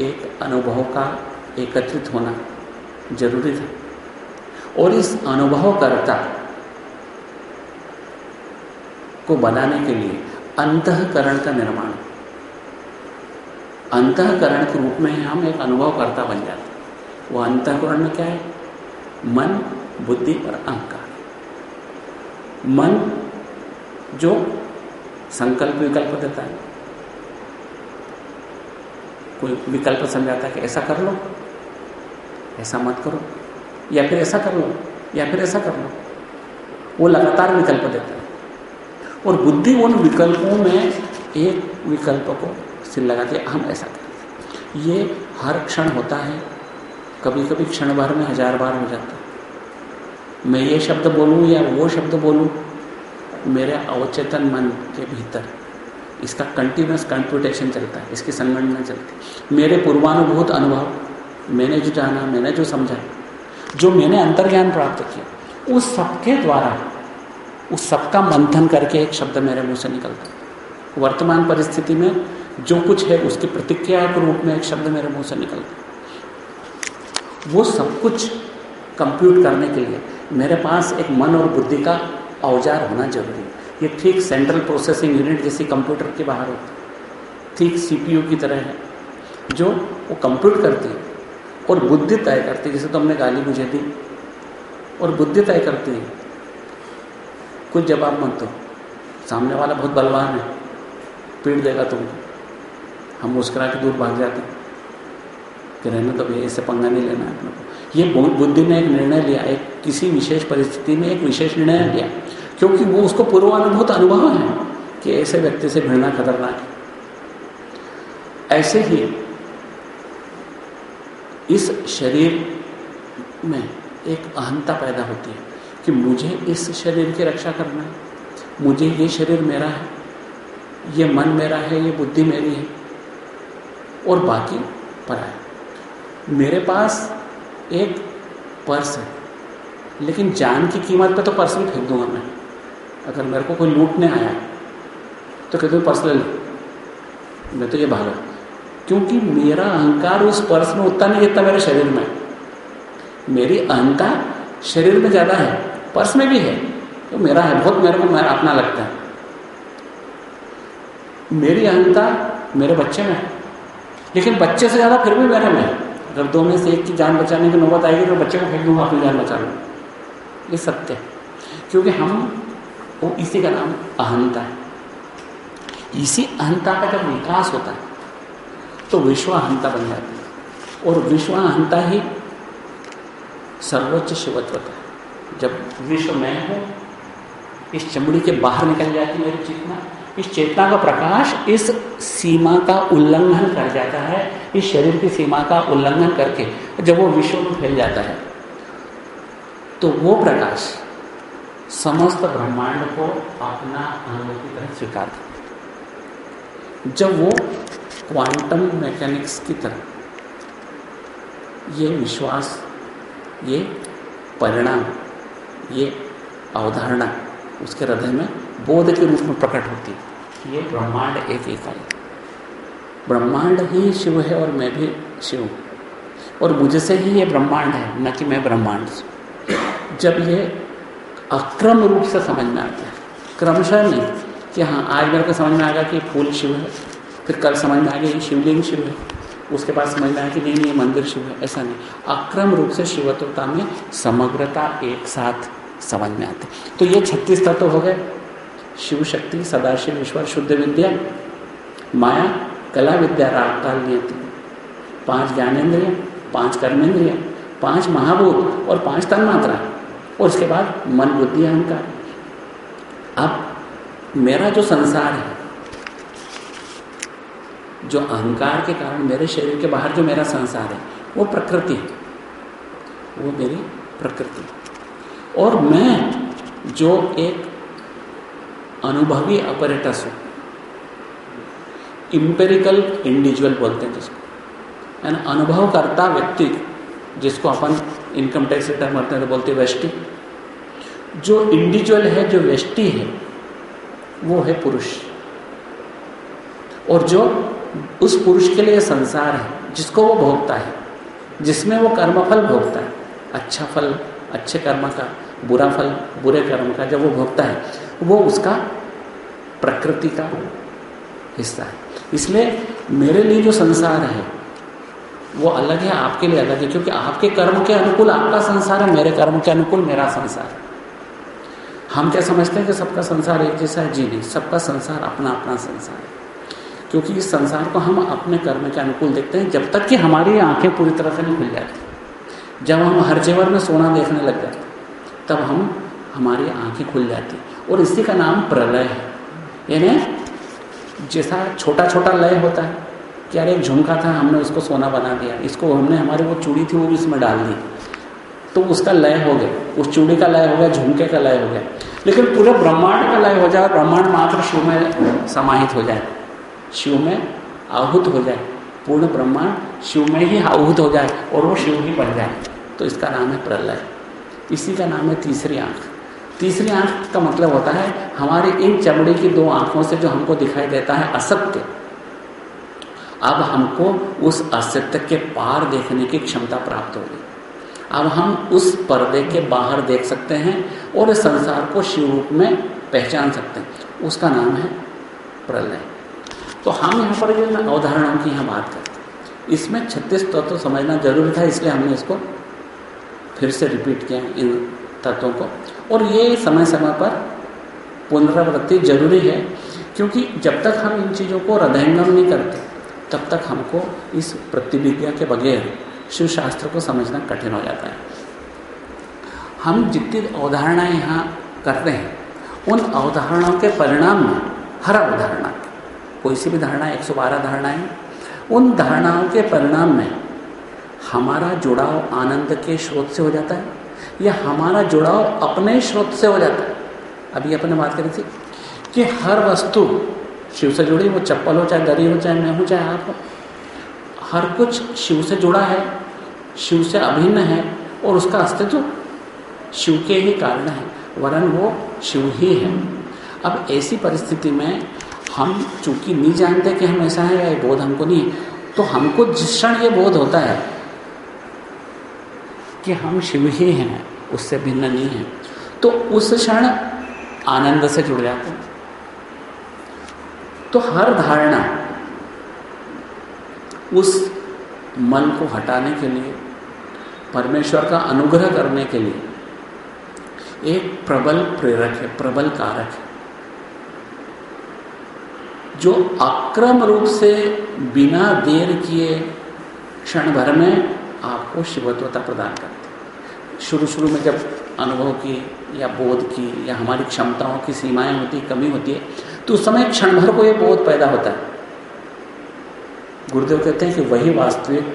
एक अनुभव का एकत्रित होना ज़रूरी था। और इस अनुभवकर्ता को बनाने के लिए अंतकरण का निर्माण। अंतकरण के रूप में हम एक अनुभवकर्ता बन जाते वो अंतकरण में क्या है? मन, बुद्धि और अहंकार। मन जो संकल्प विकल्प देता है। कोई विकल्प समझाता है कि ऐसा कर लो, ऐसा मत करो, या फिर ऐसा कर लो, या फिर ऐसा कर लो, वो लगातार विकल्प देता है। और बुद्धि उन विकल्पों में एक विकल्प को सिर लगाती है, हम ऐसा करें। ये हर क्षण होता है कभी कभी क्षण भर में हज़ार बार हो जाता है। मैं ये शब्द बोलूँ या वो शब्द बोलूँ, मेरे अवचेतन मन के भीतर इसका कंटिन्यूस कंप्यूटेशन चलता है, इसकी संगणना चलती है। मेरे पूर्वानुभूत अनुभव, मैंने जो जाना, मैंने जो समझा, जो मैंने अंतर्ज्ञान प्राप्त किया, उस सबके द्वारा, उस सबका मंथन करके एक शब्द मेरे मुँह से निकलता है। वर्तमान परिस्थिति में जो कुछ है, उसकी प्रतिक्रिया के रूप में एक शब्द मेरे मुँह से निकलता वो सब कुछ कंप्यूट करने के लिए मेरे पास एक मन और बुद्धि का औज़ार होना ज़रूरी है। ये ठीक सेंट्रल प्रोसेसिंग यूनिट जैसी कंप्यूटर के बाहर होती है। ठीक सीपीयू की तरह है। जो वो कंप्यूट करती है और बुद्धि तय करती है। जैसे तुमने गाली मुझे दी और बुद्धि तय करती है। कुछ जवाब मत दो। सामने वाला बहुत बलवान है। पीट देगा तुमको। हम मुस्करा के दूर भाग जाते हैं। कि रहने तो भैया इससे पंगा नहीं लेना है अपने को। ये बुद्धि ने एक निर्णय लिया, एक किसी विशेष परिस्थिति में एक विशेष निर्णय लिया। क्योंकि वो उसको पूर्वानुभूत अनुभव है कि ऐसे व्यक्ति से भिड़ना खतरनाक है। ऐसे ही इस शरीर में एक अहंता पैदा होती है कि मुझे इस शरीर की रक्षा करना है। मुझे ये शरीर मेरा है, ये मन मेरा है, ये बुद्धि मेरी है, और बाकी परा है मेरे पास एक पर्स है, लेकिन जान की कीमत पे तो पर्स भी फेंक दूँगा मैं। अगर मेरे को कोई लूटने आया तो कहते पर्स ले लो। मैं तो ये भागा। क्योंकि मेरा अहंकार उस पर्स में उतना नहीं जितना मेरे शरीर में। मेरी अहंकार शरीर में ज़्यादा है, पर्स में भी है। तो मेरा है, बहुत मेरे को अपना लगता है। मेरी अहंता मेरे बच्चे में है। लेकिन बच्चे से ज़्यादा फिर भी मेरे में अगर दो में से एक की जान बचाने की नौबत आएगी तो बच्चे को फेंक दूँगा अपनी जान बचा लूँगा ये सत्य है। क्योंकि हम, वो इसी का नाम अहंता है। इसी अहंता का जब विकास होता है तो विश्व अहंता बन जाती है। और विश्व अहंता ही सर्वोच्च शिवत्व है। जब विश्व मैं हूँ, इस चमड़ी के बाहर निकल जाती मेरी चेतना। इस चेतना का प्रकाश इस सीमा का उल्लंघन कर जाता है, इस शरीर की सीमा का उल्लंघन करके जब वो विश्व में फैल जाता है तो वो प्रकाश समस्त ब्रह्मांड को अपना अंग की तरह स्वीकार कर जब वो क्वांटम मैकेनिक्स की तरह, ये विश्वास, ये परिणाम, ये अवधारणा उसके हृदय में बोध के रूप में प्रकट होती है ये ब्रह्मांड एक इकाई ब्रह्मांड ही शिव है और मैं भी शिव हूँ। और मुझसे ही ये ब्रह्मांड है, न कि मैं ब्रह्मांड जब ये अक्रम रूप से समझ में आता है, क्रमशः नहीं, कि हाँ आज मेरे को समझ में आ गया कि फूल शिव है, फिर कल समझ में आ गया ये शिवलिंग शिव है, उसके बाद समझ में आया कि नहीं नहीं मंदिर शिव है, ऐसा नहीं। अक्रम रूप से शिवत्वता में समग्रता एक साथ समझ में आते तो ये छत्तीस तत्व हो गए शिव शक्ति सदाशिव ईश्वर शुद्ध विद्या, माया, कला विद्या राग काल नियति। पाँच ज्ञानेन्द्रिय, पाँच कर्मेंद्रिय पाँच महाभूत और पाँच तन्मात्रा। और उसके बाद मन, बुद्धि, अहंकार। अब मेरा जो संसार है, जो अहंकार के कारण मेरे शरीर के बाहर जो मेरा संसार है, वो प्रकृति है। वो मेरी प्रकृति और मैं जो एक अनुभवी ऑपरेटर्स हूँ इम्पेरिकल इंडिविजुअल बोलते हैं जिसको. है ना अनुभव करता व्यक्ति जिसको अपन इनकम टैक्स रिटर्न करते हैं तो बोलते हैं जो इंडिविजुअल है, जो व्यष्टि है, वो है पुरुष. और जो उस पुरुष के लिए संसार है, जिसको वो भोगता है, जिसमें वो कर्मफल भोगता है अच्छा फल, अच्छे कर्म का, बुरा फल, बुरे कर्म का जब वो भोगता है वो उसका प्रकृति का हिस्सा है। इसलिए मेरे लिए जो संसार है, वो अलग है, आपके लिए अलग है, क्योंकि आपके कर्म के अनुकूल, आपका संसार है, मेरे कर्म के अनुकूल, मेरा संसार है। हम क्या समझते हैं कि सबका संसार एक जैसा है? जी नहीं, सबका संसार अपना अपना संसार है। क्योंकि इस संसार को हम अपने कर्म के अनुकूल देखते हैं, जब तक कि हमारी आँखें पूरी तरह से नहीं खुल जाती। जब हम हर जेवर में सोना देखने लग जाते तब हम, हमारी आँखें खुल जाती और इसी का नाम प्रलय है। यानी जैसा छोटा छोटा लय होता है कि यार एक झुमका था, हमने उसको सोना बना दिया, इसको हमने, हमारी वो चूड़ी थी वो भी इसमें डाल दी। तो उसका लय हो गया, उस चूड़ी का लय हो गया, झुमके का लय हो गया। लेकिन पूरे ब्रह्मांड का लय हो जाए, ब्रह्मांड मात्र शिव में समाहित हो जाए, शिव में आहूत हो जाए, पूर्ण ब्रह्मांड शिव में ही आहूत हो जाए और वो शिव ही बन जाए। तो इसका नाम है प्रलय। इसी का नाम है तीसरी आँख। तीसरी आँख का मतलब होता है हमारी इन चमड़ी की दो आँखों से जो हमको दिखाई देता है असत्य। अब हमको उस असत्य के पार देखने की क्षमता प्राप्त होगी। अब हम उस पर्दे के बाहर देख सकते हैं और संसार को शिव रूप में पहचान सकते हैं। उसका नाम है प्रलय। तो हम यहाँ पर जो अवधारणाओं की यहाँ बात करते हैं। इसमें छत्तीस तत्व तो समझना ज़रूरी था, इसलिए हमने इसको फिर से रिपीट किया इन तत्वों को। और ये समय समय पर पुनरावृत्ति ज़रूरी है, क्योंकि जब तक हम इन चीज़ों को हृदयंगम नहीं करते, तब तक हमको इस प्रतिविद्या के बगैर शिव शास्त्र को समझना कठिन हो जाता है। हम जितनी अवधारणाएँ यहाँ करते हैं, उन अवधारणाओं के परिणाम में हर अवधारणा, कोई सी भी धारणा, एक सौ बारह धारणाएँ, उन धारणाओं के परिणाम में हमारा जुड़ाव आनंद के स्रोत से हो जाता है। या हमारा जुड़ाव अपने स्रोत से हो जाता है। अभी अपने बात करी थी कि हर वस्तु शिव से जुड़ी, वो चप्पल हो चाहे दरी हो चाहे मैं हूँ, चाहे आप हो, हर कुछ शिव से जुड़ा है, शिव से अभिन्न है और उसका अस्तित्व शिव के ही कारण है, वरन वो शिव ही है। अब ऐसी परिस्थिति में हम चूँकि नहीं जानते कि हम ऐसा है ये बोध हमको नहीं है तो हमको जिस क्षण ये बोध होता है कि हम शिव ही हैं, उससे भिन्न नहीं है। तो उस क्षण आनंद से जुड़ जाते हैं। तो हर धारणा उस मन को हटाने के लिए, परमेश्वर का अनुग्रह करने के लिए एक प्रबल प्रेरक है, प्रबल कारक है। जो अक्रम रूप से बिना देर किए क्षण भर में आपको शिवत्वता प्रदान करती शुरू शुरू में जब अनुभव की या बोध की या हमारी क्षमताओं की सीमाएँ होती, कमी होती है तो उस समय क्षण भर को ये बोध पैदा होता है। गुरुदेव कहते हैं कि वही वास्तविक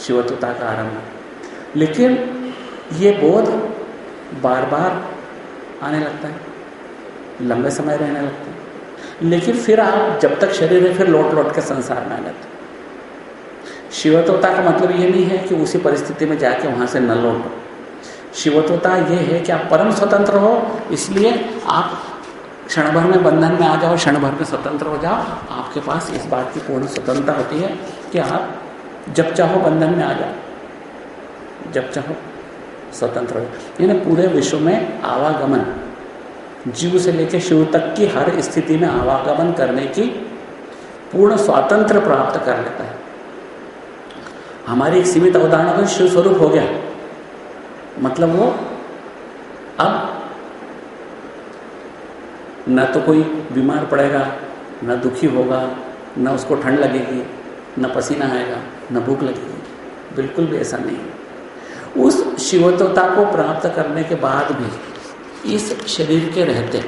शिवत्वता का आरंभ। है लेकिन ये बोध बार बार आने लगता है, लंबे समय रहने लगता है। लेकिन फिर आप, जब तक शरीर है, फिर लौट लौट के संसार में आ जाते शिवत्वता का मतलब ये नहीं है कि उसी परिस्थिति में जाके वहाँ से न लौटो। शिवत्वता ये है कि आप परम स्वतंत्र हो, इसलिए आप क्षण भर में बंधन में आ जाओ क्षण भर में स्वतंत्र हो जाओ। आपके पास इस बात की पूर्ण स्वतंत्रता होती है कि आप जब चाहो बंधन में आ जाओ। जब चाहो स्वतंत्र हो। यानी पूरे विश्व में आवागमन, जीव से लेकर शिव तक की हर स्थिति में आवागमन करने की पूर्ण स्वातंत्र प्राप्त कर लेता है। हमारी एक सीमित अवधारणा तो शिव स्वरूप हो गया। मतलब वो अब न तो कोई बीमार पड़ेगा, न दुखी होगा, न उसको ठंड लगेगी, न पसीना आएगा, न भूख लगेगी। बिल्कुल भी ऐसा नहीं। उस शिवत्वता को प्राप्त करने के बाद भी इस शरीर के रहते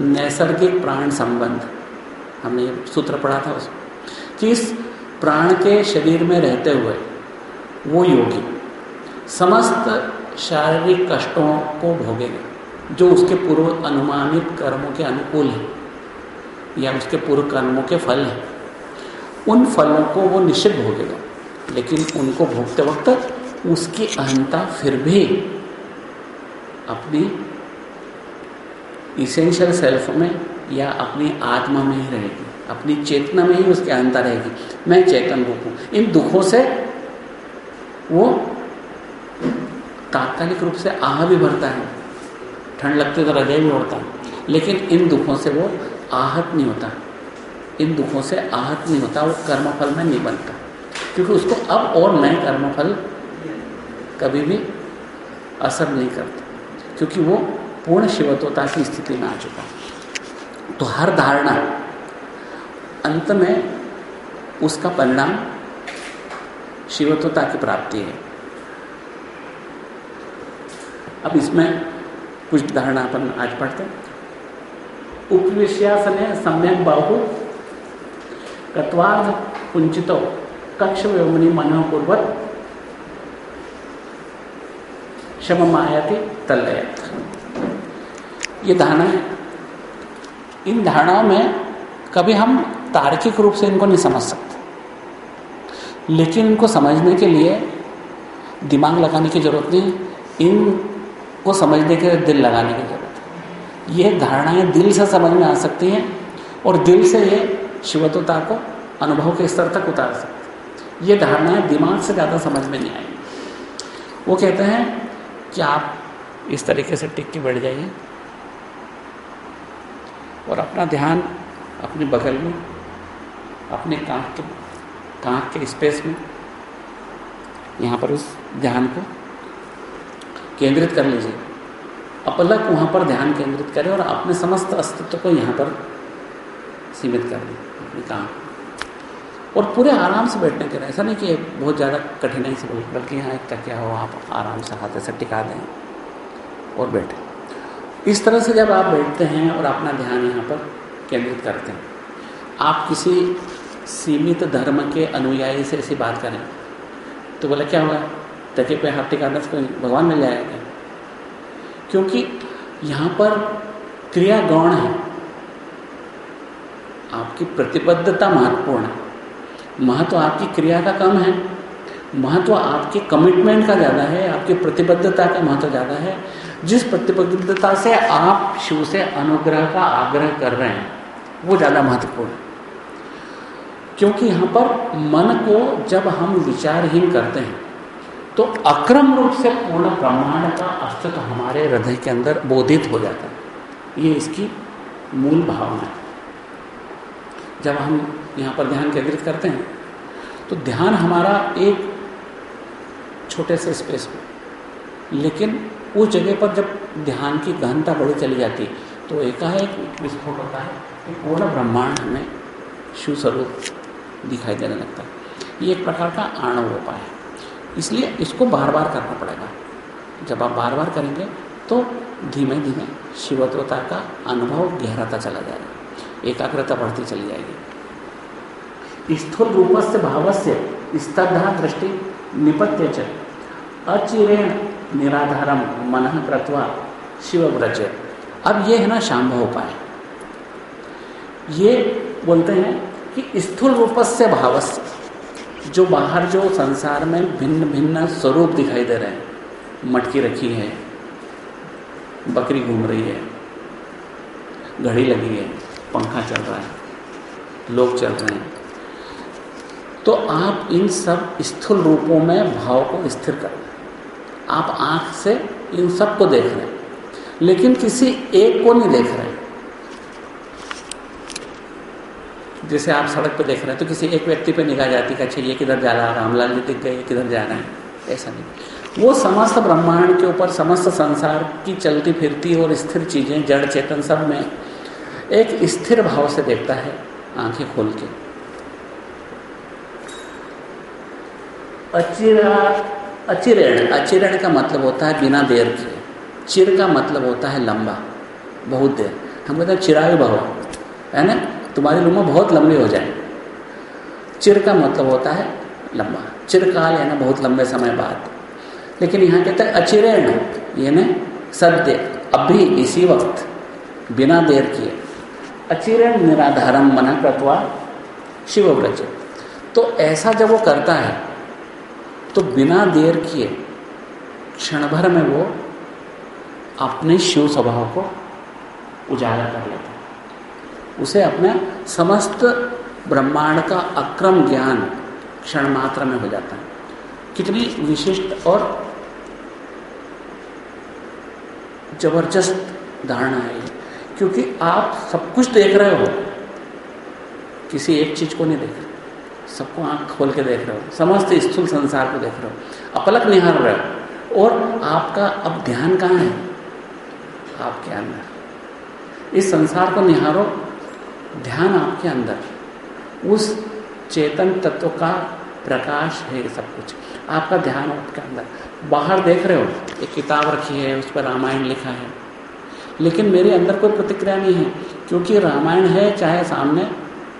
नैसर्गिक प्राण संबंध, हमने ये सूत्र पढ़ा था उसमें, कि इस प्राण के शरीर में रहते हुए वो योगी समस्त शारीरिक कष्टों को भोगेगा, जो उसके पूर्व अनुमानित कर्मों के अनुकूल है, या उसके पूर्व कर्मों के फल हैं, उन फलों को वो निश्चित भोगेगा। लेकिन उनको भोगते वक्त उसकी अहंता फिर भी अपनी इसेंशियल सेल्फ में या अपनी आत्मा में ही रहेगी, अपनी चेतना में ही उसकी अहंता रहेगी। मैं चेतन रूप हूँ। इन दुखों से वो तात्कालिक रूप से आह भी भरता है। ठंड लगती तो हृदय भी उड़ता है। लेकिन इन दुखों से वो आहत नहीं होता। इन दुखों से आहत नहीं होता, वो कर्मफल में नहीं बनता। क्योंकि उसको अब और नए कर्मफल कभी भी असर नहीं करते। क्योंकि वो पूर्ण शिवत्वता की स्थिति में आ चुका तो हर धारणा अंत में उसका परिणाम शिवत्वता की प्राप्ति है। अब इसमें कुछ धारणा अपन आज पढ़ते उपविश्यासन सम्यक बाहु कत्वार्ध कुंचितो कक्ष व्योमनी मनोपूर्वक शम आयाति ये धारणा है। इन धारणाओं में कभी हम तार्किक रूप से इनको नहीं समझ सकते। लेकिन इनको समझने के लिए दिमाग लगाने की ज़रूरत नहीं। इनको समझने के लिए दिल लगाने की ज़रूरत है। ये धारणाएँ दिल से समझ में आ सकती हैं और दिल से ये शिवत्वता को अनुभव के स्तर तक उतार सकते हैं। ये धारणाएँ दिमाग से ज़्यादा समझ में नहीं आएँगी। वो कहते हैं कि आप इस तरीके से टिक के बैठ जाइए और अपना ध्यान अपने बगल में, अपने कांख के कांख के स्पेस में, यहाँ पर उस ध्यान को केंद्रित कर लीजिए। अपलक वहाँ पर ध्यान केंद्रित करें और अपने समस्त अस्तित्व को यहाँ पर सीमित कर दें, अपने कांख और पूरे आराम से बैठने के ऐसा नहीं कि बहुत ज़्यादा कठिनाई से बैठ, बल्कि यहाँ एक तकिया हो, आप आराम से हाथ ऐसे टिका दें और बैठें। इस तरह से जब आप बैठते हैं और अपना ध्यान यहाँ पर केंद्रित करते हैं, आप किसी सीमित धर्म के अनुयायी से ऐसी बात करें तो बोले, क्या हुआ? तके पे हाथ टिकाने से भगवान मिल जाएगा? क्योंकि यहाँ पर क्रिया गौण है। आपकी प्रतिबद्धता महत्वपूर्ण है। महत्व आपकी क्रिया का कम है। महत्व आपके कमिटमेंट का ज़्यादा है। आपकी प्रतिबद्धता का महत्व ज़्यादा है। जिस प्रतिबद्धता से आप शिव से अनुग्रह का आग्रह कर रहे हैं, वो ज़्यादा महत्वपूर्ण क्योंकि यहाँ पर मन को जब हम विचारहीन करते हैं तो अक्रम रूप से पूर्ण ब्रह्मांड का अस्तित्व हमारे हृदय के अंदर बोधित हो जाता है। ये इसकी मूल भावना है। जब हम यहाँ पर ध्यान केंद्रित करते हैं तो ध्यान हमारा एक छोटे से स्पेस में लेकिन उस जगह पर जब ध्यान की गहनता बढ़ी चली जाती तो एकाएक विस्फोट होता है कि पूर्ण ब्रह्मांड हमें शिव स्वरूप दिखाई देने लगता है। ये एक प्रकार का आणव उपाय है। इसलिए इसको बार बार करना पड़ेगा। जब आप बार बार करेंगे तो धीमे धीमे शिवत्वता का अनुभव, गहराता चला जाएगा। एकाग्रता बढ़ती चली जाएगी। स्थूल रूप से भाव से स्तब्धा, दृष्टि, निपत्य च। अचिरेण निराधारम मन कृत्वा शिवव्रज। अब ये है ना शाम्भ उपाय। ये बोलते हैं कि स्थूल रूप से भावस्य। जो बाहर जो संसार में भिन्न भिन्न स्वरूप दिखाई दे रहे हैं, मटकी रखी है, बकरी घूम रही है, घड़ी लगी है, पंखा चल रहा है, लोग चल रहे हैं। तो आप इन सब स्थूल रूपों में भाव को स्थिर कर, आप आँख से इन सबको देख रहे हैं, लेकिन किसी एक को नहीं देख रहे। जैसे आप सड़क पर देख रहे हैं तो किसी एक व्यक्ति पर निगाह जाती है अच्छा ये किधर जा रहा है? रामलाल जी दिख गए किधर जा रहे हैं? ऐसा नहीं। वो समस्त ब्रह्मांड के ऊपर समस्त संसार की चलती फिरती और स्थिर चीज़ें जड़ चेतन सब में एक स्थिर भाव से देखता है आँखें खोल के। अचिरा अचिरण। अचिरण का मतलब होता है बिना देर के। चिर का मतलब होता है लंबा बहुत देर। हम कहते हैं चिरायु भाव है ना? तुम्हारी उम्र बहुत लंबी हो जाए। चिर का मतलब होता है लंबा। चिरकाल यानी बहुत लंबे समय बाद। लेकिन यहाँ कहते हैं अचिरेण यानी सद्य, अभी, इसी वक्त, बिना देर किए। अचिरेण निराधारम मना कृतवा शिवव्रज। तो ऐसा जब वो करता है तो बिना देर किए, क्षण भर में वो अपने शिव स्वभाव को उजागर कर लेता है। उसे अपने समस्त ब्रह्मांड का अक्रम ज्ञान क्षण मात्र में हो जाता है। कितनी विशिष्ट और ज़बरदस्त धारणा है क्योंकि आप सब कुछ देख रहे हो, किसी एक चीज़ को नहीं देख रहे। सबको आँख खोल के देख रहे हो, समस्त स्थूल संसार को देख रहे हो, अपलक निहार रहे हो। और आपका अब ध्यान कहाँ है? आपके अंदर। इस संसार को निहारो ध्यान आपके अंदर। उस चेतन तत्व का प्रकाश है सब कुछ। आपका ध्यान आपके अंदर। बाहर देख रहे हो एक किताब रखी है उस पर रामायण लिखा है। लेकिन मेरे अंदर कोई प्रतिक्रिया नहीं है क्योंकि रामायण है चाहे सामने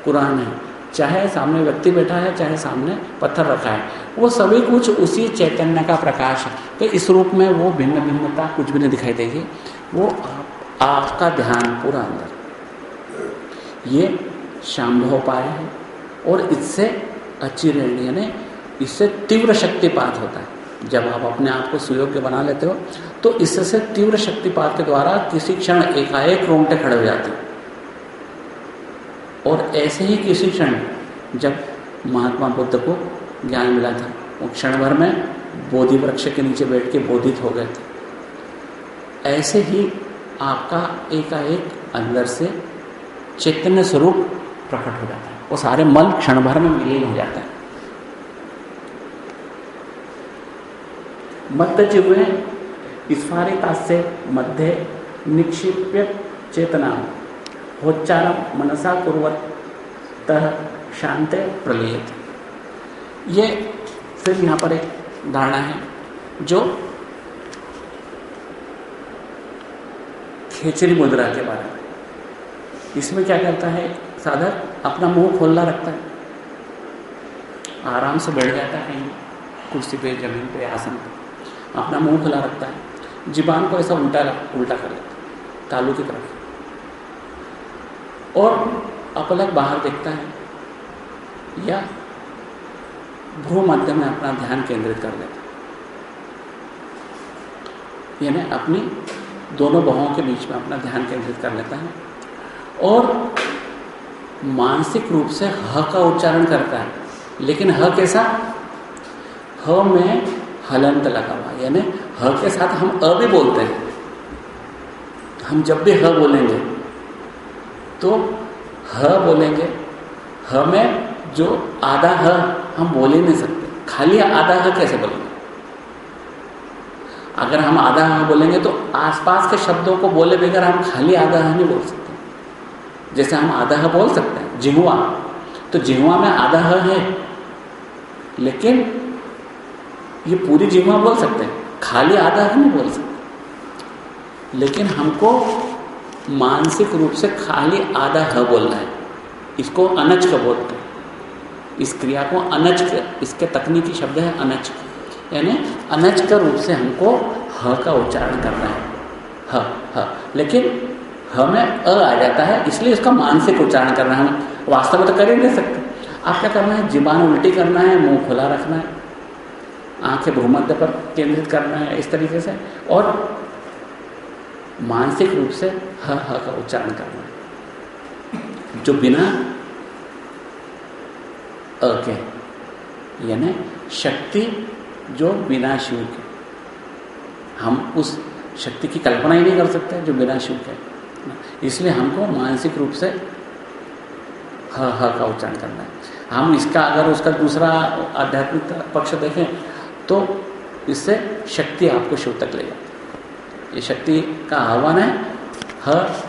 कुरान है चाहे सामने व्यक्ति बैठा है चाहे सामने पत्थर रखा है। वो सभी कुछ उसी चैतन्य का प्रकाश है। तो इस रूप में वो भिन्न भिन्नता कुछ भी नहीं दिखाई देगी। वो आप, आपका ध्यान पूरा अंदर। ये शाम्भोपाय है और इससे रहनी यानी इससे तीव्र शक्तिपात होता है। जब आप अपने आप को सुयोग्य बना लेते हो तो इससे तीव्र शक्तिपात के द्वारा किसी क्षण एकाएक रोंगटे खड़े हो जाते और ऐसे ही किसी क्षण जब महात्मा बुद्ध को ज्ञान मिला था, वो क्षण भर में बोधि वृक्ष के नीचे बैठ के बोधित हो गए थे। ऐसे ही आपका एकाएक अंदर से चैतन्य स्वरूप प्रकट हो जाता है। वो सारे मल क्षण भर में विलीन हो जाता है। जिह्वे स्फारिता से मध्य निक्षिप्य चेतना होच्चारम मनसा कुर्वत शांत प्रलयत। ये फिर यहाँ पर एक धारणा है जो खेचरी मुद्रा के बारे में। इसमें क्या करता है? साधक अपना मुँह खोलना रखता है। आराम से बैठ जाता है, कुर्सी पे, ज़मीन पे, आसन पे। अपना मुँह खुला रखता है। जीबान को ऐसा उल्टा उल्टा कर लेता है, तालू की तरफ़। और अपलक बाहर देखता है, या भ्रू मध्य में अपना ध्यान केंद्रित कर लेता है। यानी अपनी दोनों बहों के बीच में अपना ध्यान केंद्रित कर लेता है। और मानसिक रूप से ह का उच्चारण करता है। लेकिन ह कैसा ह में हलंत लगा हुआ यानी ह के साथ हम अ भी बोलते हैं। हम जब भी ह बोलेंगे तो ह बोलेंगे। ह में जो आधा ह हम बोल ही नहीं सकते। खाली आधा ह कैसे बोलेंगे? अगर हम आधा ह बोलेंगे तो आसपास के शब्दों को बोले बगैर हम खाली आधा ह नहीं बोल सकते। जैसे हम आधा बोल सकते हैं जिहुआ तो जिहुआ में आधा ह लेकिन ये पूरी जिहुआ बोल सकते हैं, खाली आधा ह नहीं बोल सकते। लेकिन हमको मानसिक रूप से खाली आधा ह बोलना है, इसको अनच का बोलते हैं। इस क्रिया को अनच इसके तकनीकी शब्द है अनच। यानी अनच का रूप से हमको ह का उच्चारण करना है, ह ह। लेकिन हमें अ आ जाता है, इसलिए इसका मानसिक उच्चारण करना है। हम वास्तव में तो कर ही नहीं सकते। आप क्या करना है? जीवान उल्टी करना है, मुँह खुला रखना है, आँखें भूमध्य पर केंद्रित करना है, इस तरीके से। और मानसिक रूप से ह ह का उच्चारण करना है। जो बिना अ के, यानी शक्ति जो बिना शिव के, हम उस शक्ति की कल्पना ही नहीं कर सकते जो बिना शिव के। इसलिए हमको मानसिक रूप से ह ह का उच्चारण करना है। हम इसका अगर उसका दूसरा आध्यात्मिक पक्ष देखें तो इससे शक्ति आपको शिव तक ले जाती ये शक्ति का आह्वान है, ह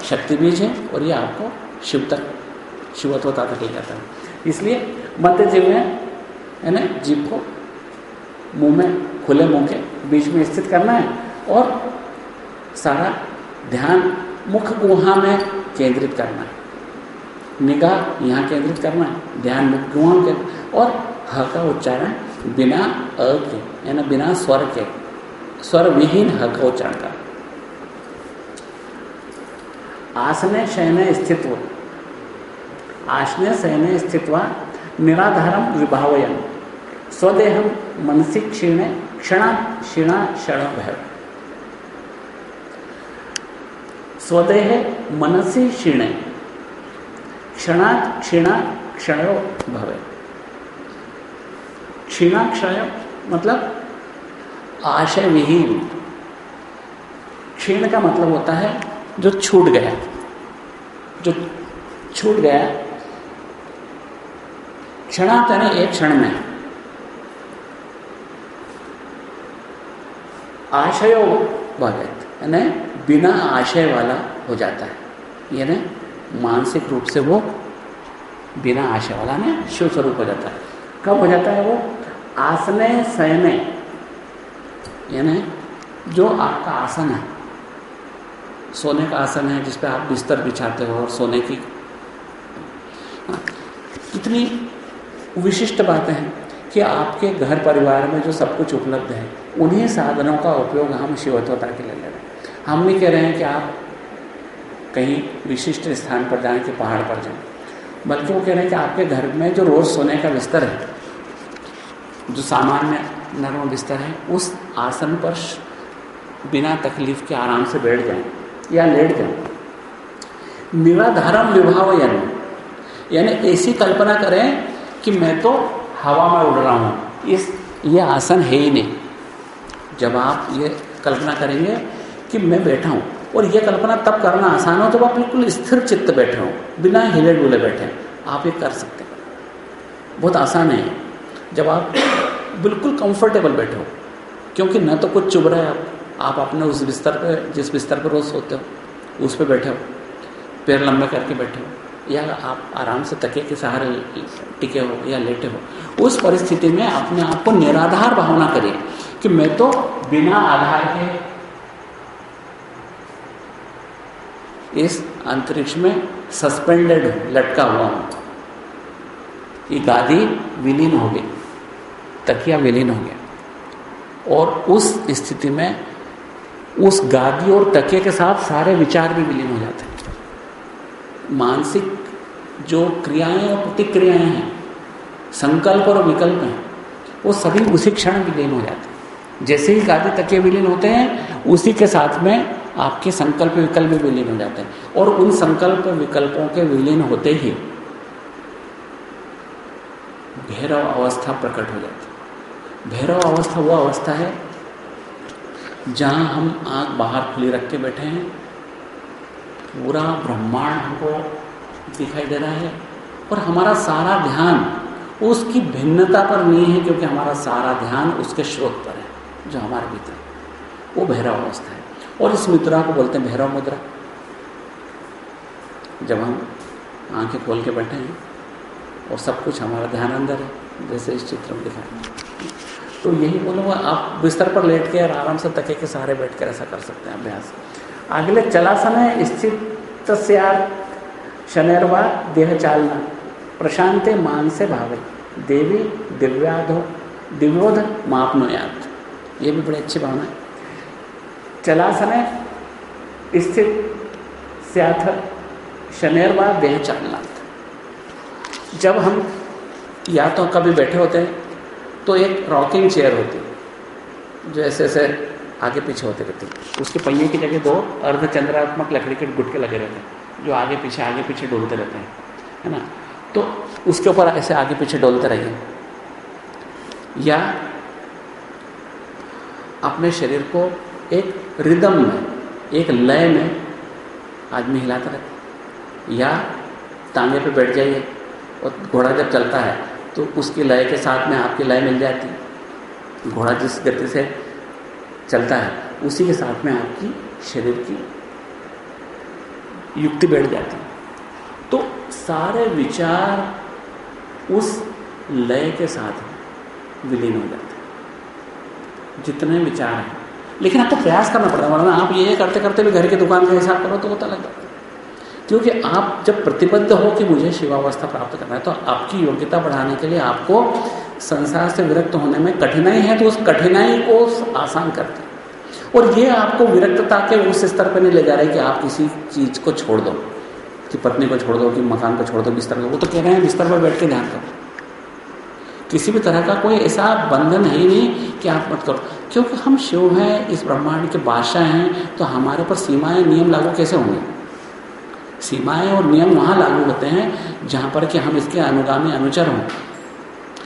शक्ति बीज है, और ये आपको शिव तक शिवत्वता तक ले जाता है। इसलिए मध्य जीव में है ना, जीव को मुँह में, खुले मुँह के बीच में स्थित करना है, और सारा ध्यान मुख गुहा में केंद्रित करना है। निगाह यहाँ केंद्रित करना है, ध्यान मुख गुहा में और ह का उच्चारण बिना अ के, यानी बिना स्वर के स्वर विहीन ह का। उच्चारण करना आसने शयने स्थित्व, आसने शयने स्थित्वा निराधारम विभावयन स्वदेहम मनसी क्षीणे क्षणा क्षीणा क्षण भय स्वदेह मनसी क्षीणे। क्षणात क्षीणा क्षणो भवे। क्षीणा क्षय मतलब आशय विहीन क्षीण का मतलब होता है जो छूट गया। जो छूट गया। क्षणात यानी एक क्षण में। आशयो भगत यानी बिना आशय वाला हो जाता है। यानी मानसिक रूप से वो बिना आशय वाला ने शिव स्वरूप हो जाता है। कब हो जाता है वो? आसने सहने यानी जो आपका आसन है, सोने का आसन है जिस पे आप बिस्तर बिछाते हो और सोने की कितनी विशिष्ट बातें हैं कि आपके घर परिवार में जो सब कुछ उपलब्ध है, उन्हीं साधनों का उपयोग हम शिवत्वता के लिए हम नहीं कह रहे हैं कि आप कहीं विशिष्ट स्थान पर जाएँ कि पहाड़ पर जाएँ। बल्कि वो कह रहे हैं कि आपके घर में जो रोज़ सोने का बिस्तर है, जो सामान्य नर्म बिस्तर है, उस आसन पर बिना तकलीफ़ के आराम से बैठ जाएँ या लेट जाएँ। निराधारम विभाव यानी यानी ऐसी कल्पना करें कि मैं तो हवा में उड़ रहा हूँ। इस, ये आसन है ही नहीं। जब आप ये कल्पना करेंगे कि मैं बैठा हूँ। और ये कल्पना तब करना आसान हो जब आप बिल्कुल स्थिर चित्त बैठे हो, बिना हिले डुले बैठे आप ये कर सकते हैं। बहुत आसान है जब आप बिल्कुल कंफर्टेबल बैठे हो, क्योंकि न तो कुछ चुभ रहा है आप आप अपने उस बिस्तर पे, जिस बिस्तर पर रोज सोते हो, उस पर बैठे हो, पैर लंबे करके बैठे हो, या आप आराम से तके के सहारे टिके हो या लेटे हो, उस परिस्थिति में अपने आप को निराधार भावना करिए कि मैं तो बिना आधार के इस अंतरिक्ष में सस्पेंडेड हूँ, लटका हुआ हूँ। ये गादी विलीन हो गई, तकिया विलीन हो गया। और उस स्थिति में उस गादी और तकिए के साथ सारे विचार भी विलीन हो जाते हैं। मानसिक जो क्रियाएँ और प्रतिक्रियाएँ हैं, संकल्प और विकल्प हैं, वो सभी उसी क्षण विलीन हो जाते हैं। जैसे ही गादी तकिए विलीन होते हैं, उसी के साथ में आपके संकल्प विकल्प भी विलीन हो जाते हैं। और उन संकल्प विकल्पों के विलीन होते ही भैरव अवस्था प्रकट हो जाती है। भैरव अवस्था वो अवस्था है जहाँ हम आँख बाहर खुली रख के बैठे हैं। पूरा ब्रह्मांड हमको दिखाई दे रहा है और हमारा सारा ध्यान उसकी भिन्नता पर नहीं है, क्योंकि हमारा सारा ध्यान उसके स्रोत पर है, जो हमारे भीतर वो भैरव अवस्था है। और इस मुद्रा को बोलते हैं भैरव मुद्रा। जब हम आँखें खोल के बैठे हैं और सब कुछ हमारा ध्यान अंदर है, जैसे इस चित्र में दिखाया। तो यही बोलूँगा आप बिस्तर पर लेट के और आराम से तके के सहारे बैठ कर ऐसा कर सकते हैं अभ्यास। अगले चलासन स्थित शनैरवा देह चालना, प्रशांते मान से भावे। देवी दिव्याधो, दिव्योध मापनो याद। ये भी बड़ी अच्छी भावना है। चलासन स्थित स्याथ शनैरवा देह चालना जब हम या तो कभी बैठे होते हैं तो एक रॉकिंग चेयर होती है, जो ऐसे ऐसे आगे पीछे होते रहते हैं। उसके पहिए की जगह दो अर्धचंद्रात्मक लकड़ी के गुटके लगे रहते हैं, जो आगे पीछे आगे पीछे डोलते रहते हैं, है ना? तो उसके ऊपर ऐसे आगे पीछे डोलते रहिए। या अपने शरीर को एक रिदम में, एक लय में आदमी हिलाता रहता या तांगे पे बैठ जाइए और घोड़ा जब चलता है तो उसकी लय के साथ में आपकी लय मिल जाती है। घोड़ा जिस गति से चलता है, उसी के साथ में आपकी शरीर की युक्ति बैठ जाती है। तो सारे विचार उस लय के साथ विलीन हो जाते हैं। जितने विचार हैं लेकिन आपको प्रयास करना पड़ता है, वरना आप ये करते करते भी घर की दुकान का हिसाब करो तो होता लगता है। क्योंकि आप जब प्रतिबद्ध हो कि मुझे शिवावस्था प्राप्त करना है तो आपकी योग्यता बढ़ाने के लिए आपको संसार से विरक्त होने में कठिनाई है तो उस कठिनाई को आसान करते और ये आपको विरक्तता के उस स्तर पर नहीं ले जा रहे कि आप किसी चीज़ को छोड़ दो, कि पत्नी को छोड़ दो, कि मकान को छोड़ दो, बिस्तर को वो तो कह रहे हैं बिस्तर पर बैठ के ध्यान करो। किसी भी तरह का कोई ऐसा बंधन है ही नहीं कि आप मत करो। क्योंकि हम शिव हैं, इस ब्रह्मांड के बादशाह हैं तो हमारे ऊपर सीमाएँ, नियम लागू कैसे होंगे? सीमाएँ और नियम वहाँ लागू होते हैं, जहाँ पर कि हम इसके अनुगामी अनुचर हों।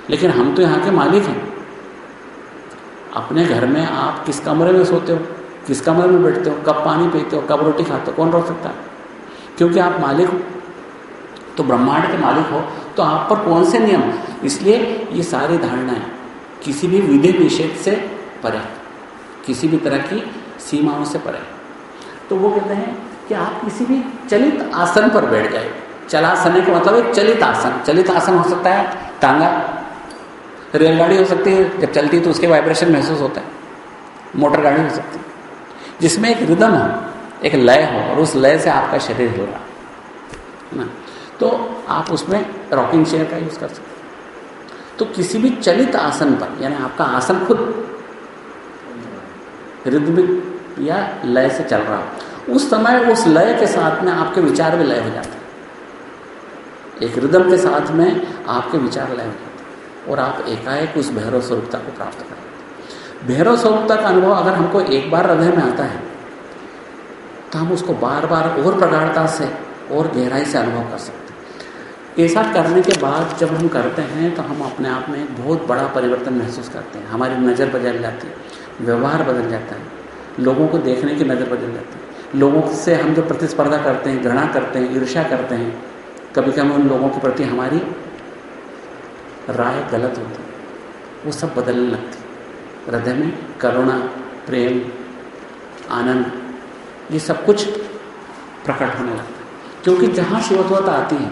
लेकिन हम तो यहाँ के मालिक हैं। अपने घर में आप किस कमरे में सोते हो? किस कमरे में बैठते हो? कब पानी पीते हो? कब रोटी खाते हो? कौन रोक सकता है? क्योंकि आप मालिक हो। तो ब्रह्मांड के मालिक हो तो आप पर कौन से नियम? इसलिए ये सारी धारणाएँ किसी भी विधि निषेध से परे किसी भी तरह की सीमाओं से परे तो वो कहते हैं कि आप किसी भी चलित आसन पर बैठ जाए। चलासन का मतलब एक चलित आसन। चलित आसन हो सकता है टांगा। रेलगाड़ी हो सकती है। जब चलती है तो उसके वाइब्रेशन महसूस होता है। मोटर गाड़ी हो सकती है। जिसमें एक रिदम हो, एक लय हो और उस लय से आपका शरीर हिल रहा है ना? तो आप उसमें रॉकिंग चेयर का यूज़ कर सकते हैं। तो किसी भी चलित आसन पर, यानी आपका आसन खुद रिद्मिक या लय से चल रहा हो, उस समय उस लय के साथ में आपके विचार भी लय हो जाते हैं। एक रिदम के साथ में आपके विचार लय हो जाते हैं और आप एकाएक उस भैरव स्वरूपता को प्राप्त करें भैरव स्वरूपता का अनुभव अगर हमको एक बार हृदय में आता है तो हम उसको बार बार और प्रगाढ़ता से और गहराई से अनुभव कर सकते ऐसा करने के बाद जब हम करते हैं तो हम अपने आप में बहुत बड़ा परिवर्तन महसूस करते हैं। हमारी नज़र बदल जाती है, व्यवहार बदल जाता है। लोगों को देखने की नज़र बदल जाती है। लोगों से हम जो प्रतिस्पर्धा करते हैं, घृणा करते हैं, ईर्ष्या करते हैं कभी कभी उन लोगों के प्रति हमारी राय गलत होती वो सब बदलने लगती हृदय में करुणा, प्रेम, आनंद, ये सब कुछ प्रकट होने लगता है। क्योंकि जहाँ शिवत्वता आती है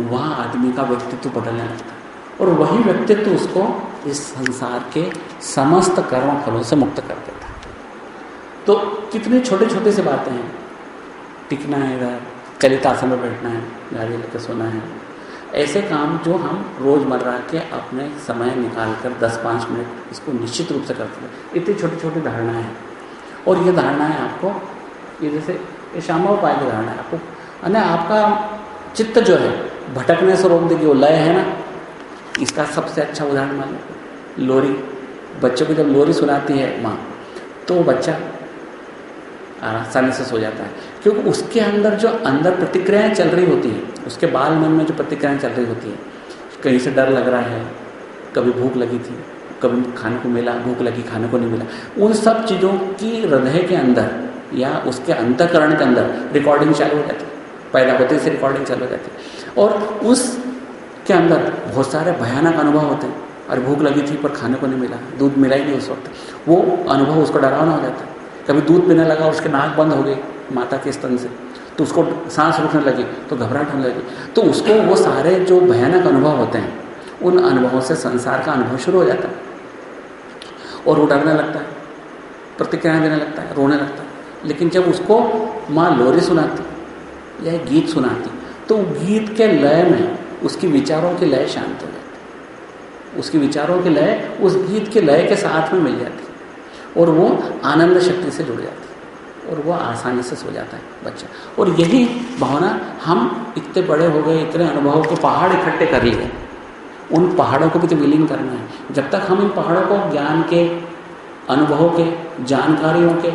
वहाँ आदमी का व्यक्तित्व बदलने लगता है। और वही व्यक्तित्व उसको इस संसार के समस्त कर्म फलों से मुक्त कर देता है। तो कितने छोटे छोटे से बातें हैं। टिकना है इधर चलित आसन में बैठना है, गाड़ी लेकर सोना है। ऐसे काम जो हम रोज़मर्रा के अपने समय निकाल कर दस पाँच मिनट इसको निश्चित रूप से करते हैं। इतनी छोटी छोटी धारणाएँ हैं। और ये धारणाएँ आपको ये जैसे ये श्यामा उपाय की धारणा है आपको अन्य आपका चित्त जो है भटकने से रोक देगी वो लय है ना? इसका सबसे अच्छा उदाहरण मान लो लोरी। बच्चों को जब लोरी सुनाती है माँ तो वो बच्चा आसानी से सो जाता है। क्योंकि उसके अंदर जो अंदर प्रतिक्रियाएँ चल रही होती हैं, उसके बाल मन में जो प्रतिक्रियाएँ चल रही होती हैं, कहीं से डर लग रहा है, कभी भूख लगी थी, कभी खाने को मिला, भूख लगी, खाने को नहीं मिला, उन सब चीज़ों की हृदय के अंदर या उसके अंतकरण के अंदर रिकॉर्डिंग चालू हो जाती है। पैदा होते से रिकॉर्डिंग चालू हो जाती और उसके अंदर बहुत सारे भयानक अनुभव होते हैं। और भूख लगी थी, पर खाने को नहीं मिला। दूध मिला ही नहीं उस वक्त। वो अनुभव उसको डरावना हो जाता है। कभी दूध पीने लगा, उसके नाक बंद हो गई माता के स्तन से तो उसको सांस रुकने लगी तो घबराहट होने लगी। तो उसको वो सारे जो भयानक अनुभव होते हैं, उन अनुभवों से संसार का अनुभव शुरू हो जाता है। और वो डरने लगता है प्रतिक्रिया देने लगता है, रोने लगता है। लेकिन जब उसको माँ लोरी सुनाती, या गीत सुनाती तो गीत के लय में उसकी विचारों की लय शांत हो जाती उसकी विचारों की लय उस गीत के लय के साथ में मिल जाती और वो आनंद शक्ति से जुड़ जाती और वो आसानी से सो जाता है बच्चा। और यही भावना हम इतने बड़े हो गए, इतने अनुभवों के पहाड़ इकट्ठे कर लिए। उन पहाड़ों को भी तो विलीन करना है। जब तक हम इन पहाड़ों को ज्ञान के, अनुभवों के, जानकारियों के,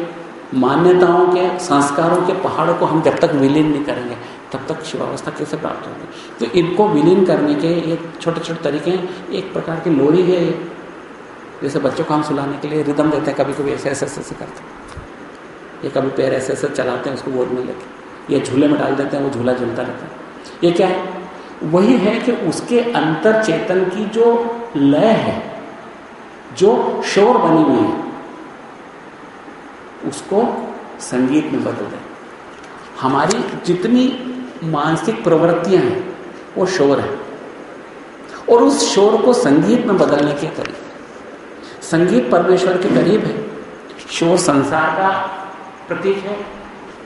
मान्यताओं के, संस्कारों के पहाड़ों को हम जब तक विलीन नहीं करेंगे तब तक शिवावस्था कैसे प्राप्त होगी? तो इनको विलीन करने के ये छोटे छोटे तरीके हैं एक प्रकार की लोरी है जैसे बच्चों को हम सुलाने के लिए रिदम देते हैं कभी कभी ऐसे ऐसे ऐसे करते हैं। ये कभी पैर ऐसे ऐसे चलाते हैं, उसको गोद में ये झूले में डाल देते हैं, वो झूला झूलता रहता है। ये क्या है? वही है कि उसके अंतर चेतन की जो लय है, जो शोर बनी हुई है, उसको संगीत में बदल दें। हमारी जितनी मानसिक प्रवृत्तियाँ हैं, वो शोर है। और उस शोर को संगीत में बदलने के करीब। संगीत परमेश्वर के करीब है। शोर संसार का प्रतीक है,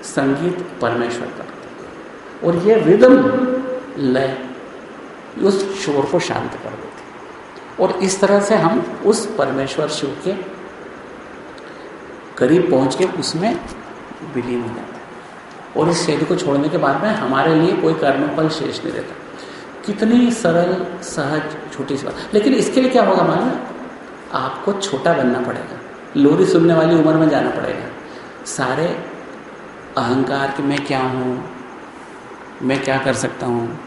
संगीत परमेश्वर का और ये रिदम लय, उस शोर को शांत कर देते और इस तरह से हम उस परमेश्वर शिव के करीब पहुँच के उसमें विलीन हो जाते और इस शरीर को छोड़ने के बाद में हमारे लिए कोई कर्मफल शेष नहीं रहता। कितनी सरल, सहज, छोटी सी बात। लेकिन इसके लिए क्या होगा मालूम आपको छोटा बनना पड़ेगा। लोरी सुनने वाली उम्र में जाना पड़ेगा। सारे अहंकार कि मैं क्या हूँ? मैं क्या कर सकता हूँ?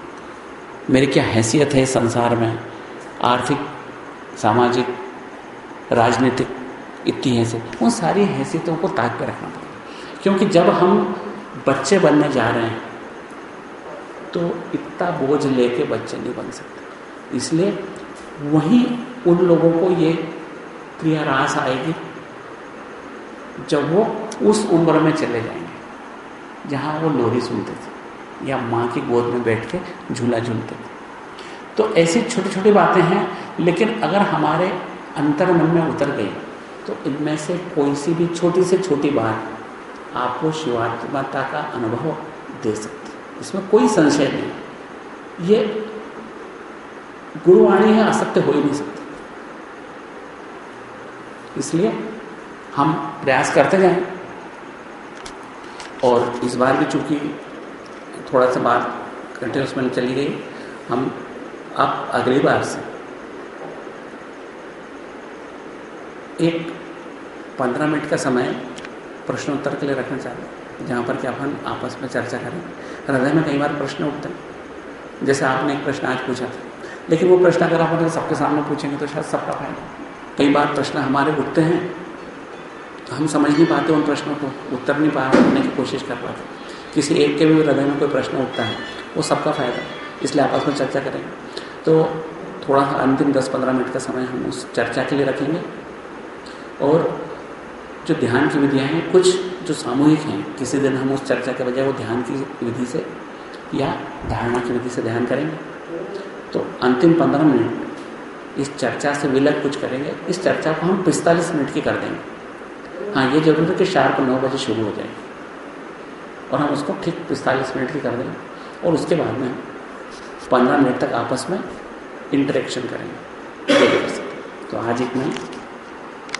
मेरी क्या हैसियत है संसार में? आर्थिक, सामाजिक, राजनीतिक, इतनी हैसियत उन सारी हैसियतों को ताक पर रखना पड़ेगा। क्योंकि जब हम बच्चे बनने जा रहे हैं तो इतना बोझ लेके बच्चे नहीं बन सकते। इसलिए वहीं उन लोगों को ये क्रिया रास आएगी, जब वो उस उम्र में चले जाएँगे, जहाँ वो लोरी सुनते थे, या माँ की गोद में बैठ के झूला झूलते थे। तो ऐसी छोटी छोटी बातें हैं, लेकिन अगर हमारे अंतर मन में उतर गई तो इनमें से कोई सी भी छोटी से छोटी बात आपको शिवात्मता का अनुभव दे सकती इसमें कोई संशय नहीं। ये गुरुवाणी है, असत्य हो ही नहीं सकती। इसलिए हम प्रयास करते जाएँ। और इस बार भी चूँकि थोड़ा सा बात कंटिन्यूस में चली गई, हम अब अगली बार से एक पंद्रह मिनट का समय प्रश्नोत्तर के लिए रखना चाहते हैं, जहाँ पर कि अपन आपस में चर्चा करें। हृदय में कई बार प्रश्न उठते हैं। जैसे आपने एक प्रश्न आज पूछा था, लेकिन वो प्रश्न अगर आप सबके सामने पूछेंगे तो शायद सबका फ़ायदा कई बार प्रश्न हमारे उठते हैं तो हम समझ नहीं पाते उन प्रश्नों को, उत्तर नहीं पा करने की कोशिश कर पाते। किसी एक के भी हृदय में कोई प्रश्न उठता है, वो सबका फ़ायदा इसलिए आपस में चर्चा करेंगे। तो थोड़ा अंतिम दस पंद्रह मिनट का समय हम उस चर्चा के लिए रखेंगे। और जो ध्यान की विधियाँ हैं, कुछ जो सामूहिक हैं, किसी दिन हम उस चर्चा के बजाय वो ध्यान की विधि से या धारणा की विधि से ध्यान करेंगे। तो अंतिम पंद्रह मिनट इस चर्चा से विलग कुछ करेंगे। इस चर्चा को हम पिस्तालीस मिनट की कर देंगे। हाँ ये ज़रूर है कि शार्प नौ बजे शुरू हो जाए और हम उसको ठीक पिस्तालीस मिनट की कर देंगे। और उसके बाद में पंद्रह मिनट तक आपस में इंटरेक्शन करेंगे। तो आज इतना